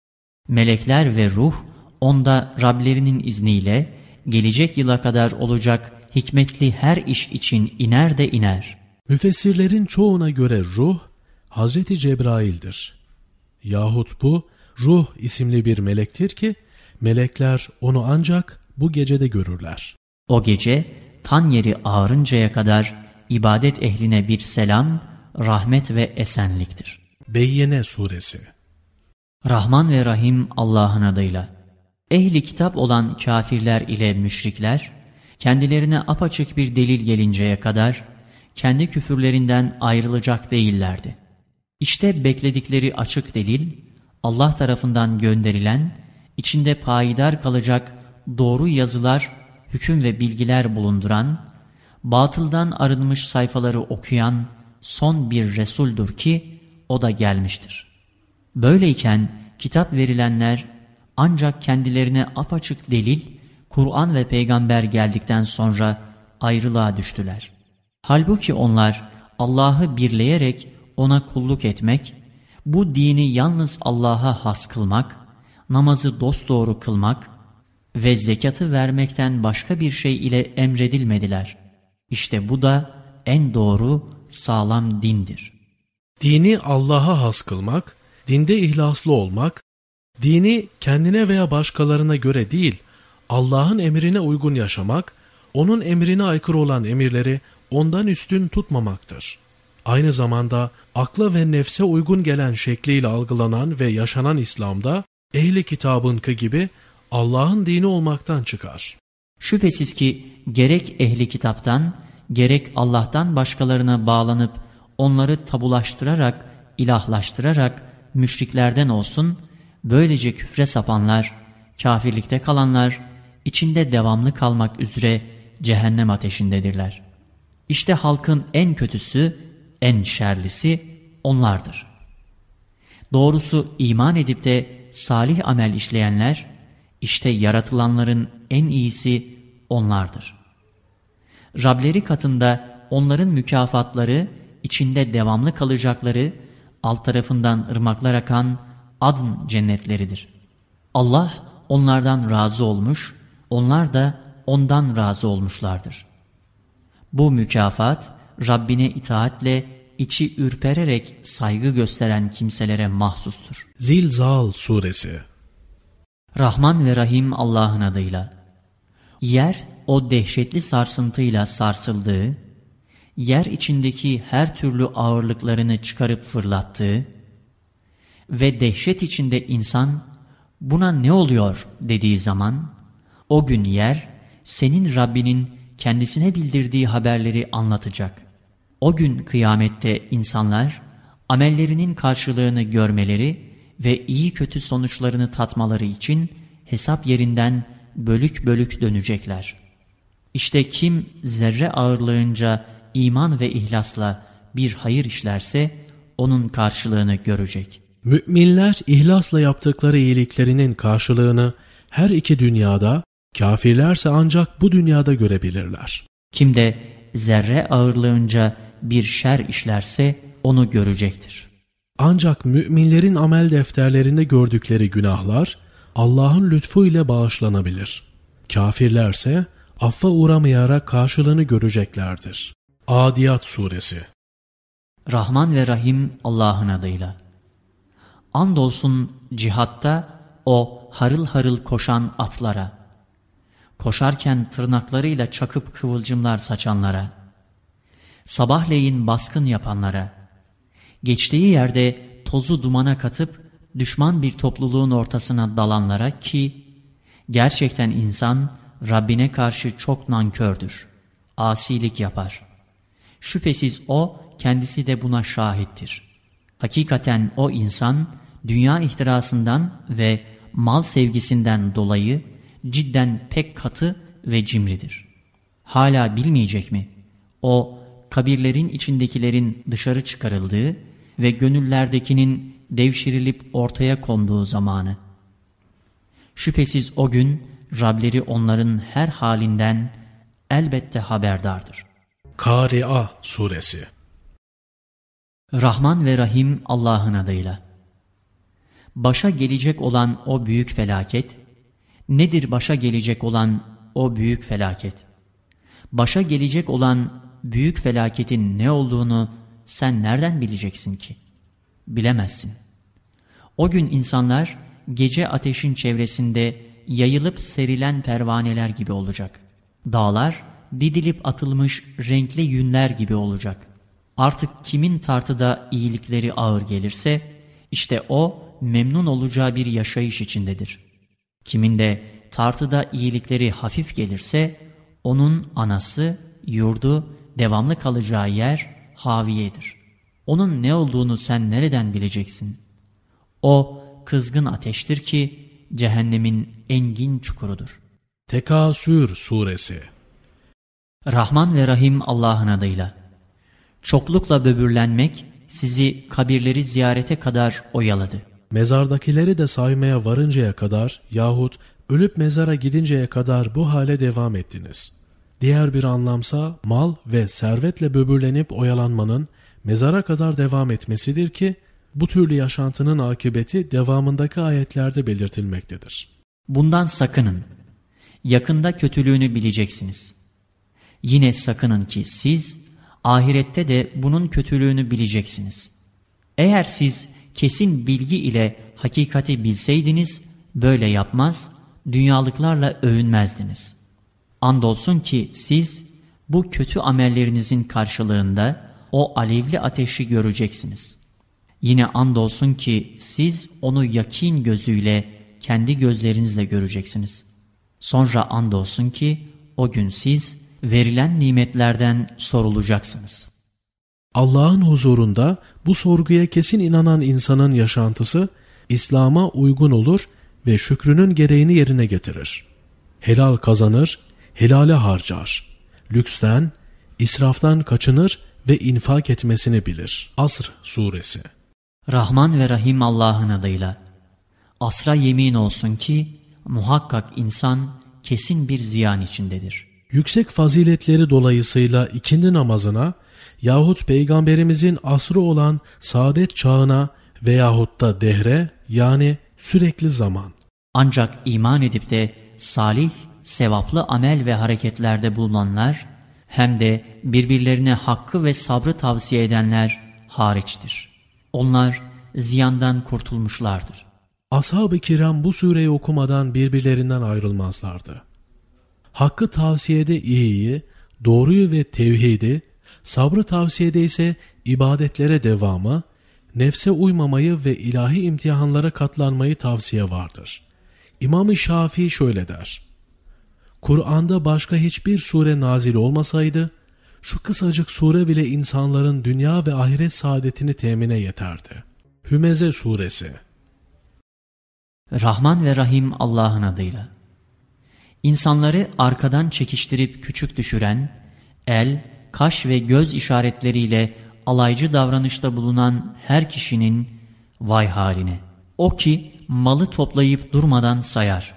Melekler ve ruh onda Rablerinin izniyle gelecek yıla kadar olacak hikmetli her iş için iner de iner. Müfessirlerin çoğuna göre ruh Hazreti Cebrail'dir. Yahut bu ruh isimli bir melektir ki melekler onu ancak bu gecede görürler. O gece tan yeri ağrıncaya kadar ibadet ehline bir selam, rahmet ve esenliktir. Beyyene Suresi Rahman ve Rahim Allah'ın adıyla. Ehli kitap olan kafirler ile müşrikler, kendilerine apaçık bir delil gelinceye kadar kendi küfürlerinden ayrılacak değillerdi. İşte bekledikleri açık delil, Allah tarafından gönderilen, içinde payidar kalacak doğru yazılar, hüküm ve bilgiler bulunduran, batıldan arınmış sayfaları okuyan son bir Resul'dur ki o da gelmiştir. Böyleyken kitap verilenler ancak kendilerine apaçık delil, Kur'an ve peygamber geldikten sonra ayrılığa düştüler. Halbuki onlar Allah'ı birleyerek ona kulluk etmek, bu dini yalnız Allah'a has kılmak, namazı dosdoğru kılmak ve zekatı vermekten başka bir şey ile emredilmediler. İşte bu da en doğru, sağlam dindir. Dini Allah'a has kılmak, dinde ihlaslı olmak, dini kendine veya başkalarına göre değil, Allah'ın emrine uygun yaşamak, onun emrine aykırı olan emirleri ondan üstün tutmamaktır. Aynı zamanda akla ve nefse uygun gelen şekliyle algılanan ve yaşanan İslam'da ehli kitabınkı gibi Allah'ın dini olmaktan çıkar. Şüphesiz ki gerek ehli kitaptan gerek Allah'tan başkalarına bağlanıp onları tabulaştırarak, ilahlaştırarak müşriklerden olsun, böylece küfre sapanlar, kafirlikte kalanlar, içinde devamlı kalmak üzere cehennem ateşindedirler. İşte halkın en kötüsü, en şerlisi onlardır. Doğrusu iman edip de salih amel işleyenler, işte yaratılanların en iyisi onlardır. Rableri katında onların mükafatları, içinde devamlı kalacakları, alt tarafından ırmaklar akan adın cennetleridir. Allah onlardan razı olmuş, onlar da ondan razı olmuşlardır. Bu mükafat Rabbine itaatle içi ürpererek saygı gösteren kimselere mahsustur. Zilzal Suresi Rahman ve Rahim Allah'ın adıyla. Yer o dehşetli sarsıntıyla sarsıldığı, yer içindeki her türlü ağırlıklarını çıkarıp fırlattığı ve dehşet içinde insan buna ne oluyor dediği zaman o gün yer senin Rabbinin kendisine bildirdiği haberleri anlatacak. O gün kıyamette insanlar amellerinin karşılığını görmeleri ve iyi kötü sonuçlarını tatmaları için hesap yerinden bölük bölük dönecekler. İşte kim zerre ağırlığınca iman ve ihlasla bir hayır işlerse onun karşılığını görecek. Müminler ihlasla yaptıkları iyiliklerinin karşılığını her iki dünyada, kafirlerse ancak bu dünyada görebilirler. Kim de zerre ağırlığınca bir şer işlerse onu görecektir. Ancak müminlerin amel defterlerinde gördükleri günahlar Allah'ın lütfu ile bağışlanabilir. Kafirlerse affa uğramayarak karşılığını göreceklerdir. Adiyat Suresi Rahman ve Rahim Allah'ın adıyla. Andolsun cihatta o harıl harıl koşan atlara, koşarken tırnaklarıyla çakıp kıvılcımlar saçanlara, sabahleyin baskın yapanlara, geçtiği yerde tozu dumana katıp düşman bir topluluğun ortasına dalanlara ki, gerçekten insan Rabbine karşı çok nankördür, asilik yapar. Şüphesiz o kendisi de buna şahittir. Hakikaten o insan dünya ihtirasından ve mal sevgisinden dolayı cidden pek katı ve cimridir. Hala bilmeyecek mi? O kabirlerin içindekilerin dışarı çıkarıldığı ve gönüllerdekinin devşirilip ortaya konduğu zamanı. Şüphesiz o gün Rableri onların her halinden elbette haberdardır. Kari'a Suresi Rahman ve Rahim Allah'ın adıyla. Başa gelecek olan o büyük felaket, nedir başa gelecek olan o büyük felaket? Başa gelecek olan büyük felaketin ne olduğunu sen nereden bileceksin ki? Bilemezsin. O gün insanlar gece ateşin çevresinde yayılıp serilen pervaneler gibi olacak. Dağlar didilip atılmış renkli yünler gibi olacak. Artık kimin tartıda iyilikleri ağır gelirse, işte o memnun olacağı bir yaşayış içindedir. Kimin de tartıda iyilikleri hafif gelirse, onun anası, yurdu, devamlı kalacağı yer haviyedir. Onun ne olduğunu sen nereden bileceksin? O kızgın ateştir ki cehennemin engin çukurudur. Tekasür Suresi Rahman ve Rahim Allah'ın adıyla. Çoklukla böbürlenmek sizi kabirleri ziyarete kadar oyaladı. Mezardakileri de saymaya varıncaya kadar yahut ölüp mezara gidinceye kadar bu hale devam ettiniz. Diğer bir anlamsa mal ve servetle böbürlenip oyalanmanın mezara kadar devam etmesidir ki bu türlü yaşantının akıbeti devamındaki ayetlerde belirtilmektedir. Bundan sakının. Yakında kötülüğünü bileceksiniz. Yine sakının ki siz ahirette de bunun kötülüğünü bileceksiniz. Eğer siz kesin bilgi ile hakikati bilseydiniz böyle yapmaz, dünyalıklarla övünmezdiniz. Andolsun ki siz bu kötü amellerinizin karşılığında o alevli ateşi göreceksiniz. Yine andolsun ki siz onu yakin gözüyle kendi gözlerinizle göreceksiniz. Sonra andolsun ki o gün siz verilen nimetlerden sorulacaksınız. Allah'ın huzurunda bu sorguya kesin inanan insanın yaşantısı İslam'a uygun olur ve şükrünün gereğini yerine getirir. Helal kazanır, helale harcar. Lüksten, israftan kaçınır ve infak etmesini bilir. Asr Suresi Rahman ve Rahim Allah'ın adıyla. Asra yemin olsun ki muhakkak insan kesin bir ziyan içindedir. Yüksek faziletleri dolayısıyla ikindi namazına yahut peygamberimizin asrı olan saadet çağına veyahut da dehre yani sürekli zaman. Ancak iman edip de salih, sevaplı amel ve hareketlerde bulunanlar hem de birbirlerine hakkı ve sabrı tavsiye edenler hariçtir. Onlar ziyandan kurtulmuşlardır. Ashab-ı kiram bu sureyi okumadan birbirlerinden ayrılmazlardı. Hakkı tavsiyede iyiyi, doğruyu ve tevhidi, sabrı tavsiyede ise ibadetlere devamı, nefse uymamayı ve ilahi imtihanlara katlanmayı tavsiye vardır. İmam-ı Şafii şöyle der. Kur'an'da başka hiçbir sure nazil olmasaydı, şu kısacık sure bile insanların dünya ve ahiret saadetini temine yeterdi. Hümeze Suresi Rahman ve Rahim Allah'ın adıyla. İnsanları arkadan çekiştirip küçük düşüren, el, kaş ve göz işaretleriyle alaycı davranışta bulunan her kişinin vay haline. O ki malı toplayıp durmadan sayar.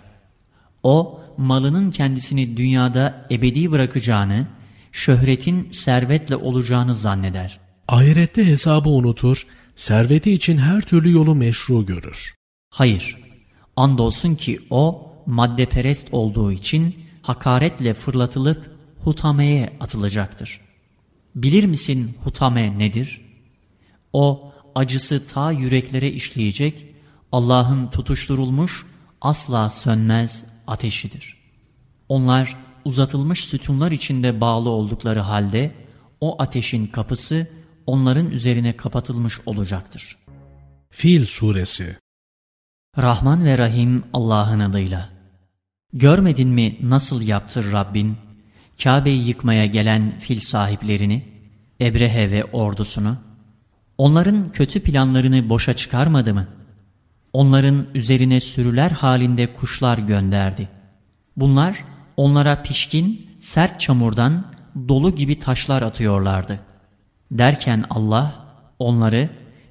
O malının kendisini dünyada ebedi bırakacağını, şöhretin servetle olacağını zanneder. Ahirette hesabı unutur, serveti için her türlü yolu meşru görür. Hayır, andolsun ki o maddeperest olduğu için hakaretle fırlatılıp hutameye atılacaktır. Bilir misin hutame nedir? O acısı ta yüreklere işleyecek, Allah'ın tutuşturulmuş, asla sönmez ateşidir. Onlar uzatılmış sütunlar içinde bağlı oldukları halde, o ateşin kapısı onların üzerine kapatılmış olacaktır. Fil Suresi Rahman ve Rahim Allah'ın adıyla. Görmedin mi nasıl yaptır Rabbin? Kabe'yi yıkmaya gelen fil sahiplerini, Ebrehe ve ordusunu, onların kötü planlarını boşa çıkarmadı mı? Onların üzerine sürüler halinde kuşlar gönderdi. Bunlar onlara pişkin, sert çamurdan dolu gibi taşlar atıyorlardı. Derken Allah onları,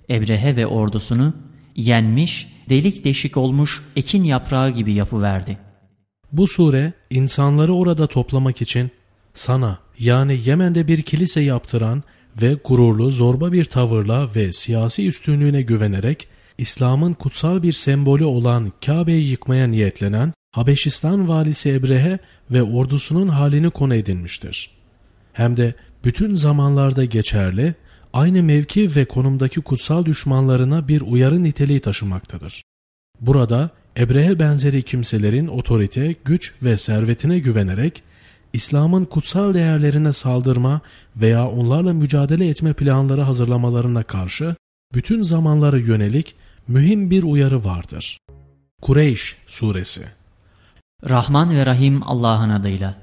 Ebrehe ve ordusunu yenmiş, delik deşik olmuş ekin yaprağı gibi yapıverdi. Bu sure insanları orada toplamak için sana yani Yemen'de bir kilise yaptıran ve gururlu zorba bir tavırla ve siyasi üstünlüğüne güvenerek İslam'ın kutsal bir sembolü olan Kabe'yi yıkmaya niyetlenen Habeşistan valisi Ebrehe ve ordusunun halini konu edinmiştir. Hem de bütün zamanlarda geçerli, aynı mevki ve konumdaki kutsal düşmanlarına bir uyarı niteliği taşımaktadır. Burada Ebrehe benzeri kimselerin otorite, güç ve servetine güvenerek İslam'ın kutsal değerlerine saldırma veya onlarla mücadele etme planları hazırlamalarına karşı bütün zamanlara yönelik mühim bir uyarı vardır. Kureyş Suresi Rahman ve Rahim Allah'ın adıyla.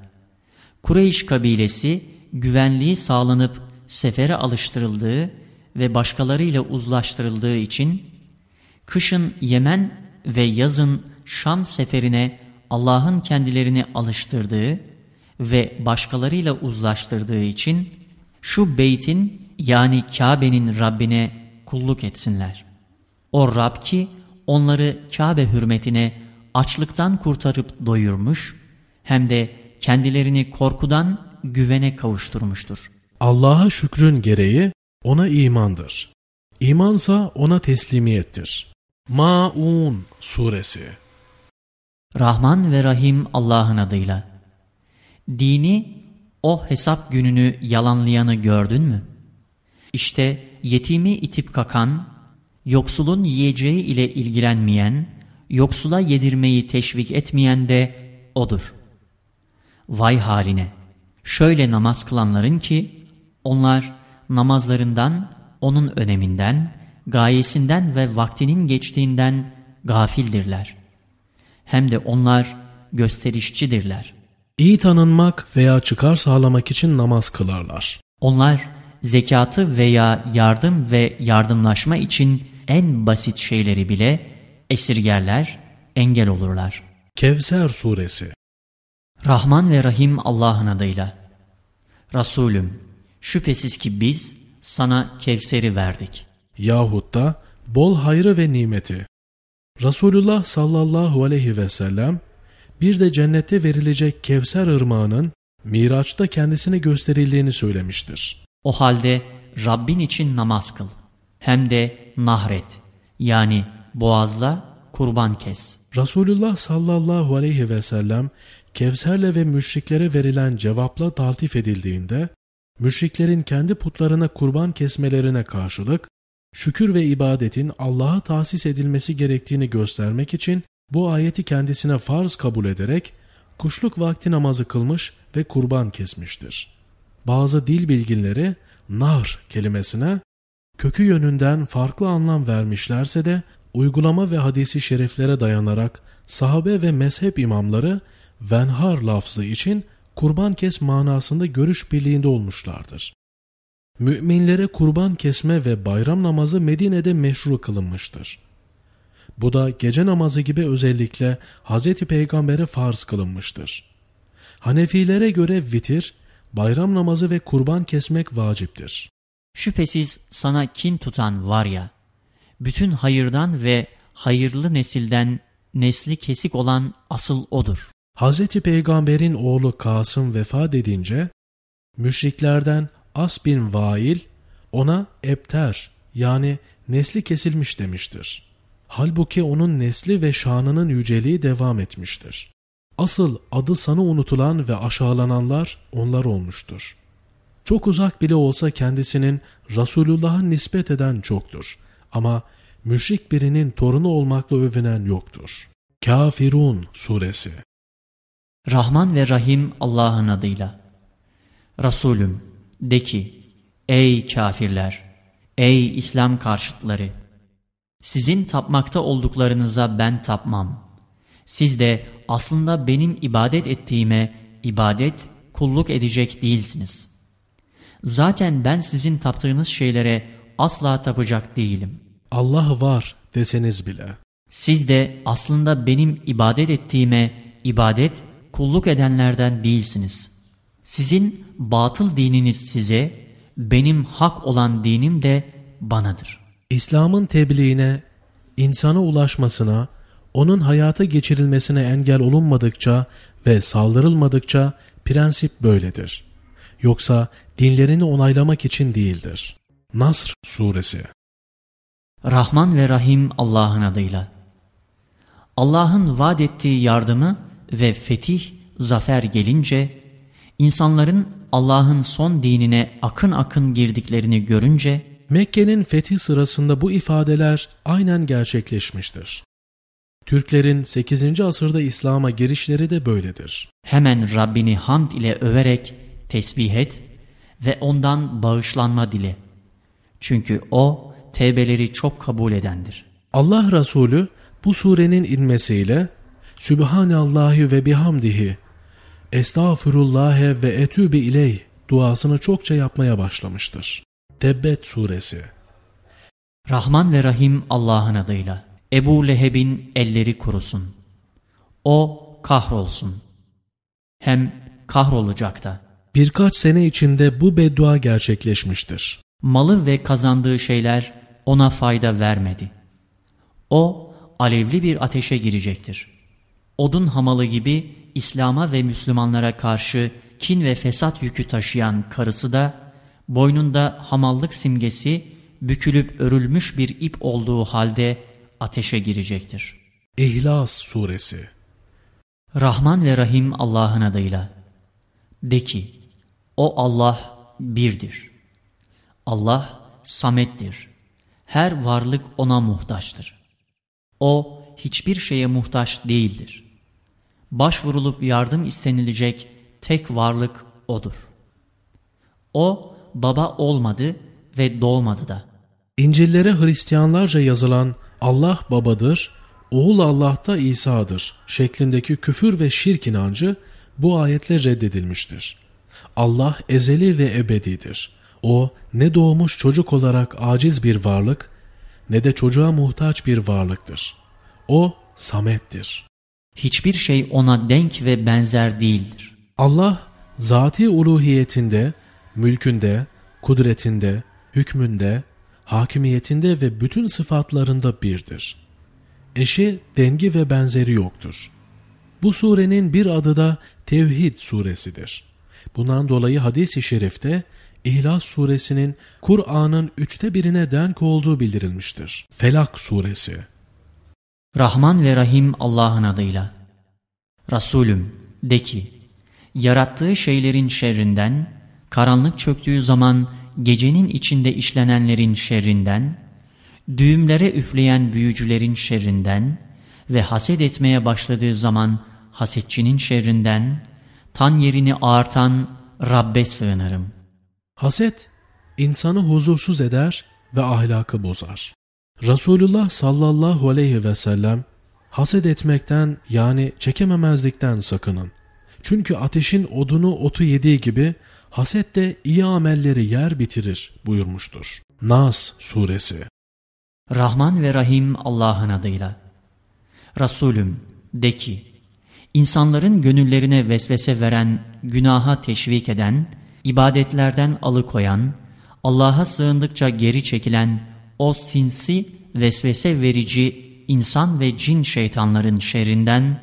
Kureyş kabilesi güvenliği sağlanıp sefere alıştırıldığı ve başkalarıyla uzlaştırıldığı için kışın Yemen ve yazın Şam seferine Allah'ın kendilerini alıştırdığı ve başkalarıyla uzlaştırdığı için şu beytin yani Kabe'nin Rabbine kulluk etsinler. O Rab ki onları Kabe hürmetine açlıktan kurtarıp doyurmuş hem de kendilerini korkudan güvene kavuşturmuştur. Allah'a şükrün gereği ona imandır. İmansa ona teslimiyettir. Maun Suresi Rahman ve Rahim Allah'ın adıyla. Dini, o hesap gününü yalanlayanı gördün mü? İşte yetimi itip kakan, yoksulun yiyeceği ile ilgilenmeyen, yoksula yedirmeyi teşvik etmeyen de odur. Vay haline! Şöyle namaz kılanların ki, onlar namazlarından, onun öneminden, gayesinden ve vaktinin geçtiğinden gafildirler. Hem de onlar gösterişçidirler. İyi tanınmak veya çıkar sağlamak için namaz kılarlar. Onlar zekatı veya yardım ve yardımlaşma için en basit şeyleri bile esirgerler, engel olurlar. Kevser Suresi Rahman ve Rahim Allah'ın adıyla. Resulüm, şüphesiz ki biz sana Kevser'i verdik. Yahut da bol hayrı ve nimeti. Resulullah sallallahu aleyhi ve sellem bir de cennette verilecek Kevser ırmağının Miraç'ta kendisine gösterildiğini söylemiştir. O halde Rabbin için namaz kıl. Hem de nahret yani boğazla kurban kes. Resulullah sallallahu aleyhi ve sellem Kevserle ve müşriklere verilen cevapla taltif edildiğinde, müşriklerin kendi putlarına kurban kesmelerine karşılık, şükür ve ibadetin Allah'a tahsis edilmesi gerektiğini göstermek için bu ayeti kendisine farz kabul ederek kuşluk vakti namazı kılmış ve kurban kesmiştir. Bazı dil bilginleri nar kelimesine kökü yönünden farklı anlam vermişlerse de uygulama ve hadisi şeriflere dayanarak sahabe ve mezhep imamları venhar lafzı için kurban kes manasında görüş birliğinde olmuşlardır. Müminlere kurban kesme ve bayram namazı Medine'de meşru kılınmıştır. Bu da gece namazı gibi özellikle Hz. Peygamber'e farz kılınmıştır. Hanefilere göre vitir, bayram namazı ve kurban kesmek vaciptir. Şüphesiz sana kin tutan var ya, bütün hayırdan ve hayırlı nesilden nesli kesik olan asıl odur. Hz. Peygamber'in oğlu Kasım vefat edince, müşriklerden As bin Vail ona ebter yani nesli kesilmiş demiştir. Halbuki onun nesli ve şanının yüceliği devam etmiştir. Asıl adı sanı unutulan ve aşağılananlar onlar olmuştur. Çok uzak bile olsa kendisinin Resulullah'a nispet eden çoktur. Ama müşrik birinin torunu olmakla övünen yoktur. Kafirun Suresi Rahman ve Rahim Allah'ın adıyla. Resulüm de ki, ey kafirler, ey İslam karşıtları, sizin tapmakta olduklarınıza ben tapmam. Siz de aslında benim ibadet ettiğime ibadet, kulluk edecek değilsiniz. Zaten ben sizin taptığınız şeylere asla tapacak değilim. Allah var deseniz bile. Siz de aslında benim ibadet ettiğime ibadet, kulluk edenlerden değilsiniz. Sizin batıl dininiz size, benim hak olan dinim de banadır. İslam'ın tebliğine, insana ulaşmasına, onun hayata geçirilmesine engel olunmadıkça ve saldırılmadıkça prensip böyledir. Yoksa dinlerini onaylamak için değildir. Nasr Suresi Rahman ve Rahim Allah'ın adıyla. Allah'ın vaat ettiği yardımı ve fetih, zafer gelince, insanların Allah'ın son dinine akın akın girdiklerini görünce, Mekke'nin fethi sırasında bu ifadeler aynen gerçekleşmiştir. Türklerin 8. asırda İslam'a girişleri de böyledir. Hemen Rabbini hamd ile överek tesbih et ve ondan bağışlanma dile. Çünkü O tevbeleri çok kabul edendir. Allah Resulü bu surenin inmesiyle Sübhanallahi ve bihamdihi Estağfirullahe ve etübi ileyh duasını çokça yapmaya başlamıştır. Tebbet suresi Rahman ve Rahim Allah'ın adıyla. Ebu Leheb'in elleri kurusun. O kahrolsun. Hem kahrolacak da. Birkaç sene içinde bu beddua gerçekleşmiştir. Malı ve kazandığı şeyler ona fayda vermedi. O alevli bir ateşe girecektir. Odun hamalı gibi İslam'a ve Müslümanlara karşı kin ve fesat yükü taşıyan karısı da boynunda hamallık simgesi bükülüp örülmüş bir ip olduğu halde ateşe girecektir. İhlas Suresi Rahman ve Rahim Allah'ın adıyla. De ki, O Allah birdir. Allah samettir. Her varlık O'na muhtaçtır. O hiçbir şeye muhtaç değildir. Başvurulup yardım istenilecek tek varlık O'dur. O baba olmadı ve doğmadı da. İncillere Hristiyanlarca yazılan Allah babadır, oğul Allah'ta İsa'dır şeklindeki küfür ve şirk inancı bu ayetle reddedilmiştir. Allah ezeli ve ebedidir. O ne doğmuş çocuk olarak aciz bir varlık ne de çocuğa muhtaç bir varlıktır. O samettir. Hiçbir şey ona denk ve benzer değildir. Allah zati uluhiyetinde, mülkünde, kudretinde, hükmünde, hakimiyetinde ve bütün sıfatlarında birdir. Eşi, dengi ve benzeri yoktur. Bu surenin bir adı da Tevhid suresidir. Bundan dolayı hadis-i şerifte İhlas suresinin Kur'an'ın üçte birine denk olduğu bildirilmiştir. Felak suresi Rahman ve Rahim Allah'ın adıyla. Resulüm de ki, yarattığı şeylerin şerrinden, karanlık çöktüğü zaman gecenin içinde işlenenlerin şerrinden, düğümlere üfleyen büyücülerin şerrinden ve haset etmeye başladığı zaman hasetçinin şerrinden, tan yerini ağartan Rabbe sığınırım. Haset, insanı huzursuz eder ve ahlakı bozar. Resulullah sallallahu aleyhi ve sellem, Haset etmekten yani çekememezlikten sakının. Çünkü ateşin odunu otu yediği gibi haset de iyi amelleri yer bitirir buyurmuştur. Nas Suresi Rahman ve Rahim Allah'ın adıyla. Resulüm de ki, insanların gönüllerine vesvese veren, günaha teşvik eden, ibadetlerden alıkoyan, Allah'a sığındıkça geri çekilen o sinsi, vesvese verici insan ve cin şeytanların şerrinden,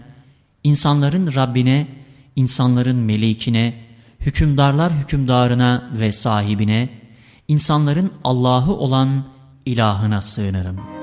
insanların Rabbine, insanların melikine, hükümdarlar hükümdarına ve sahibine, insanların Allah'ı olan ilahına sığınırım.''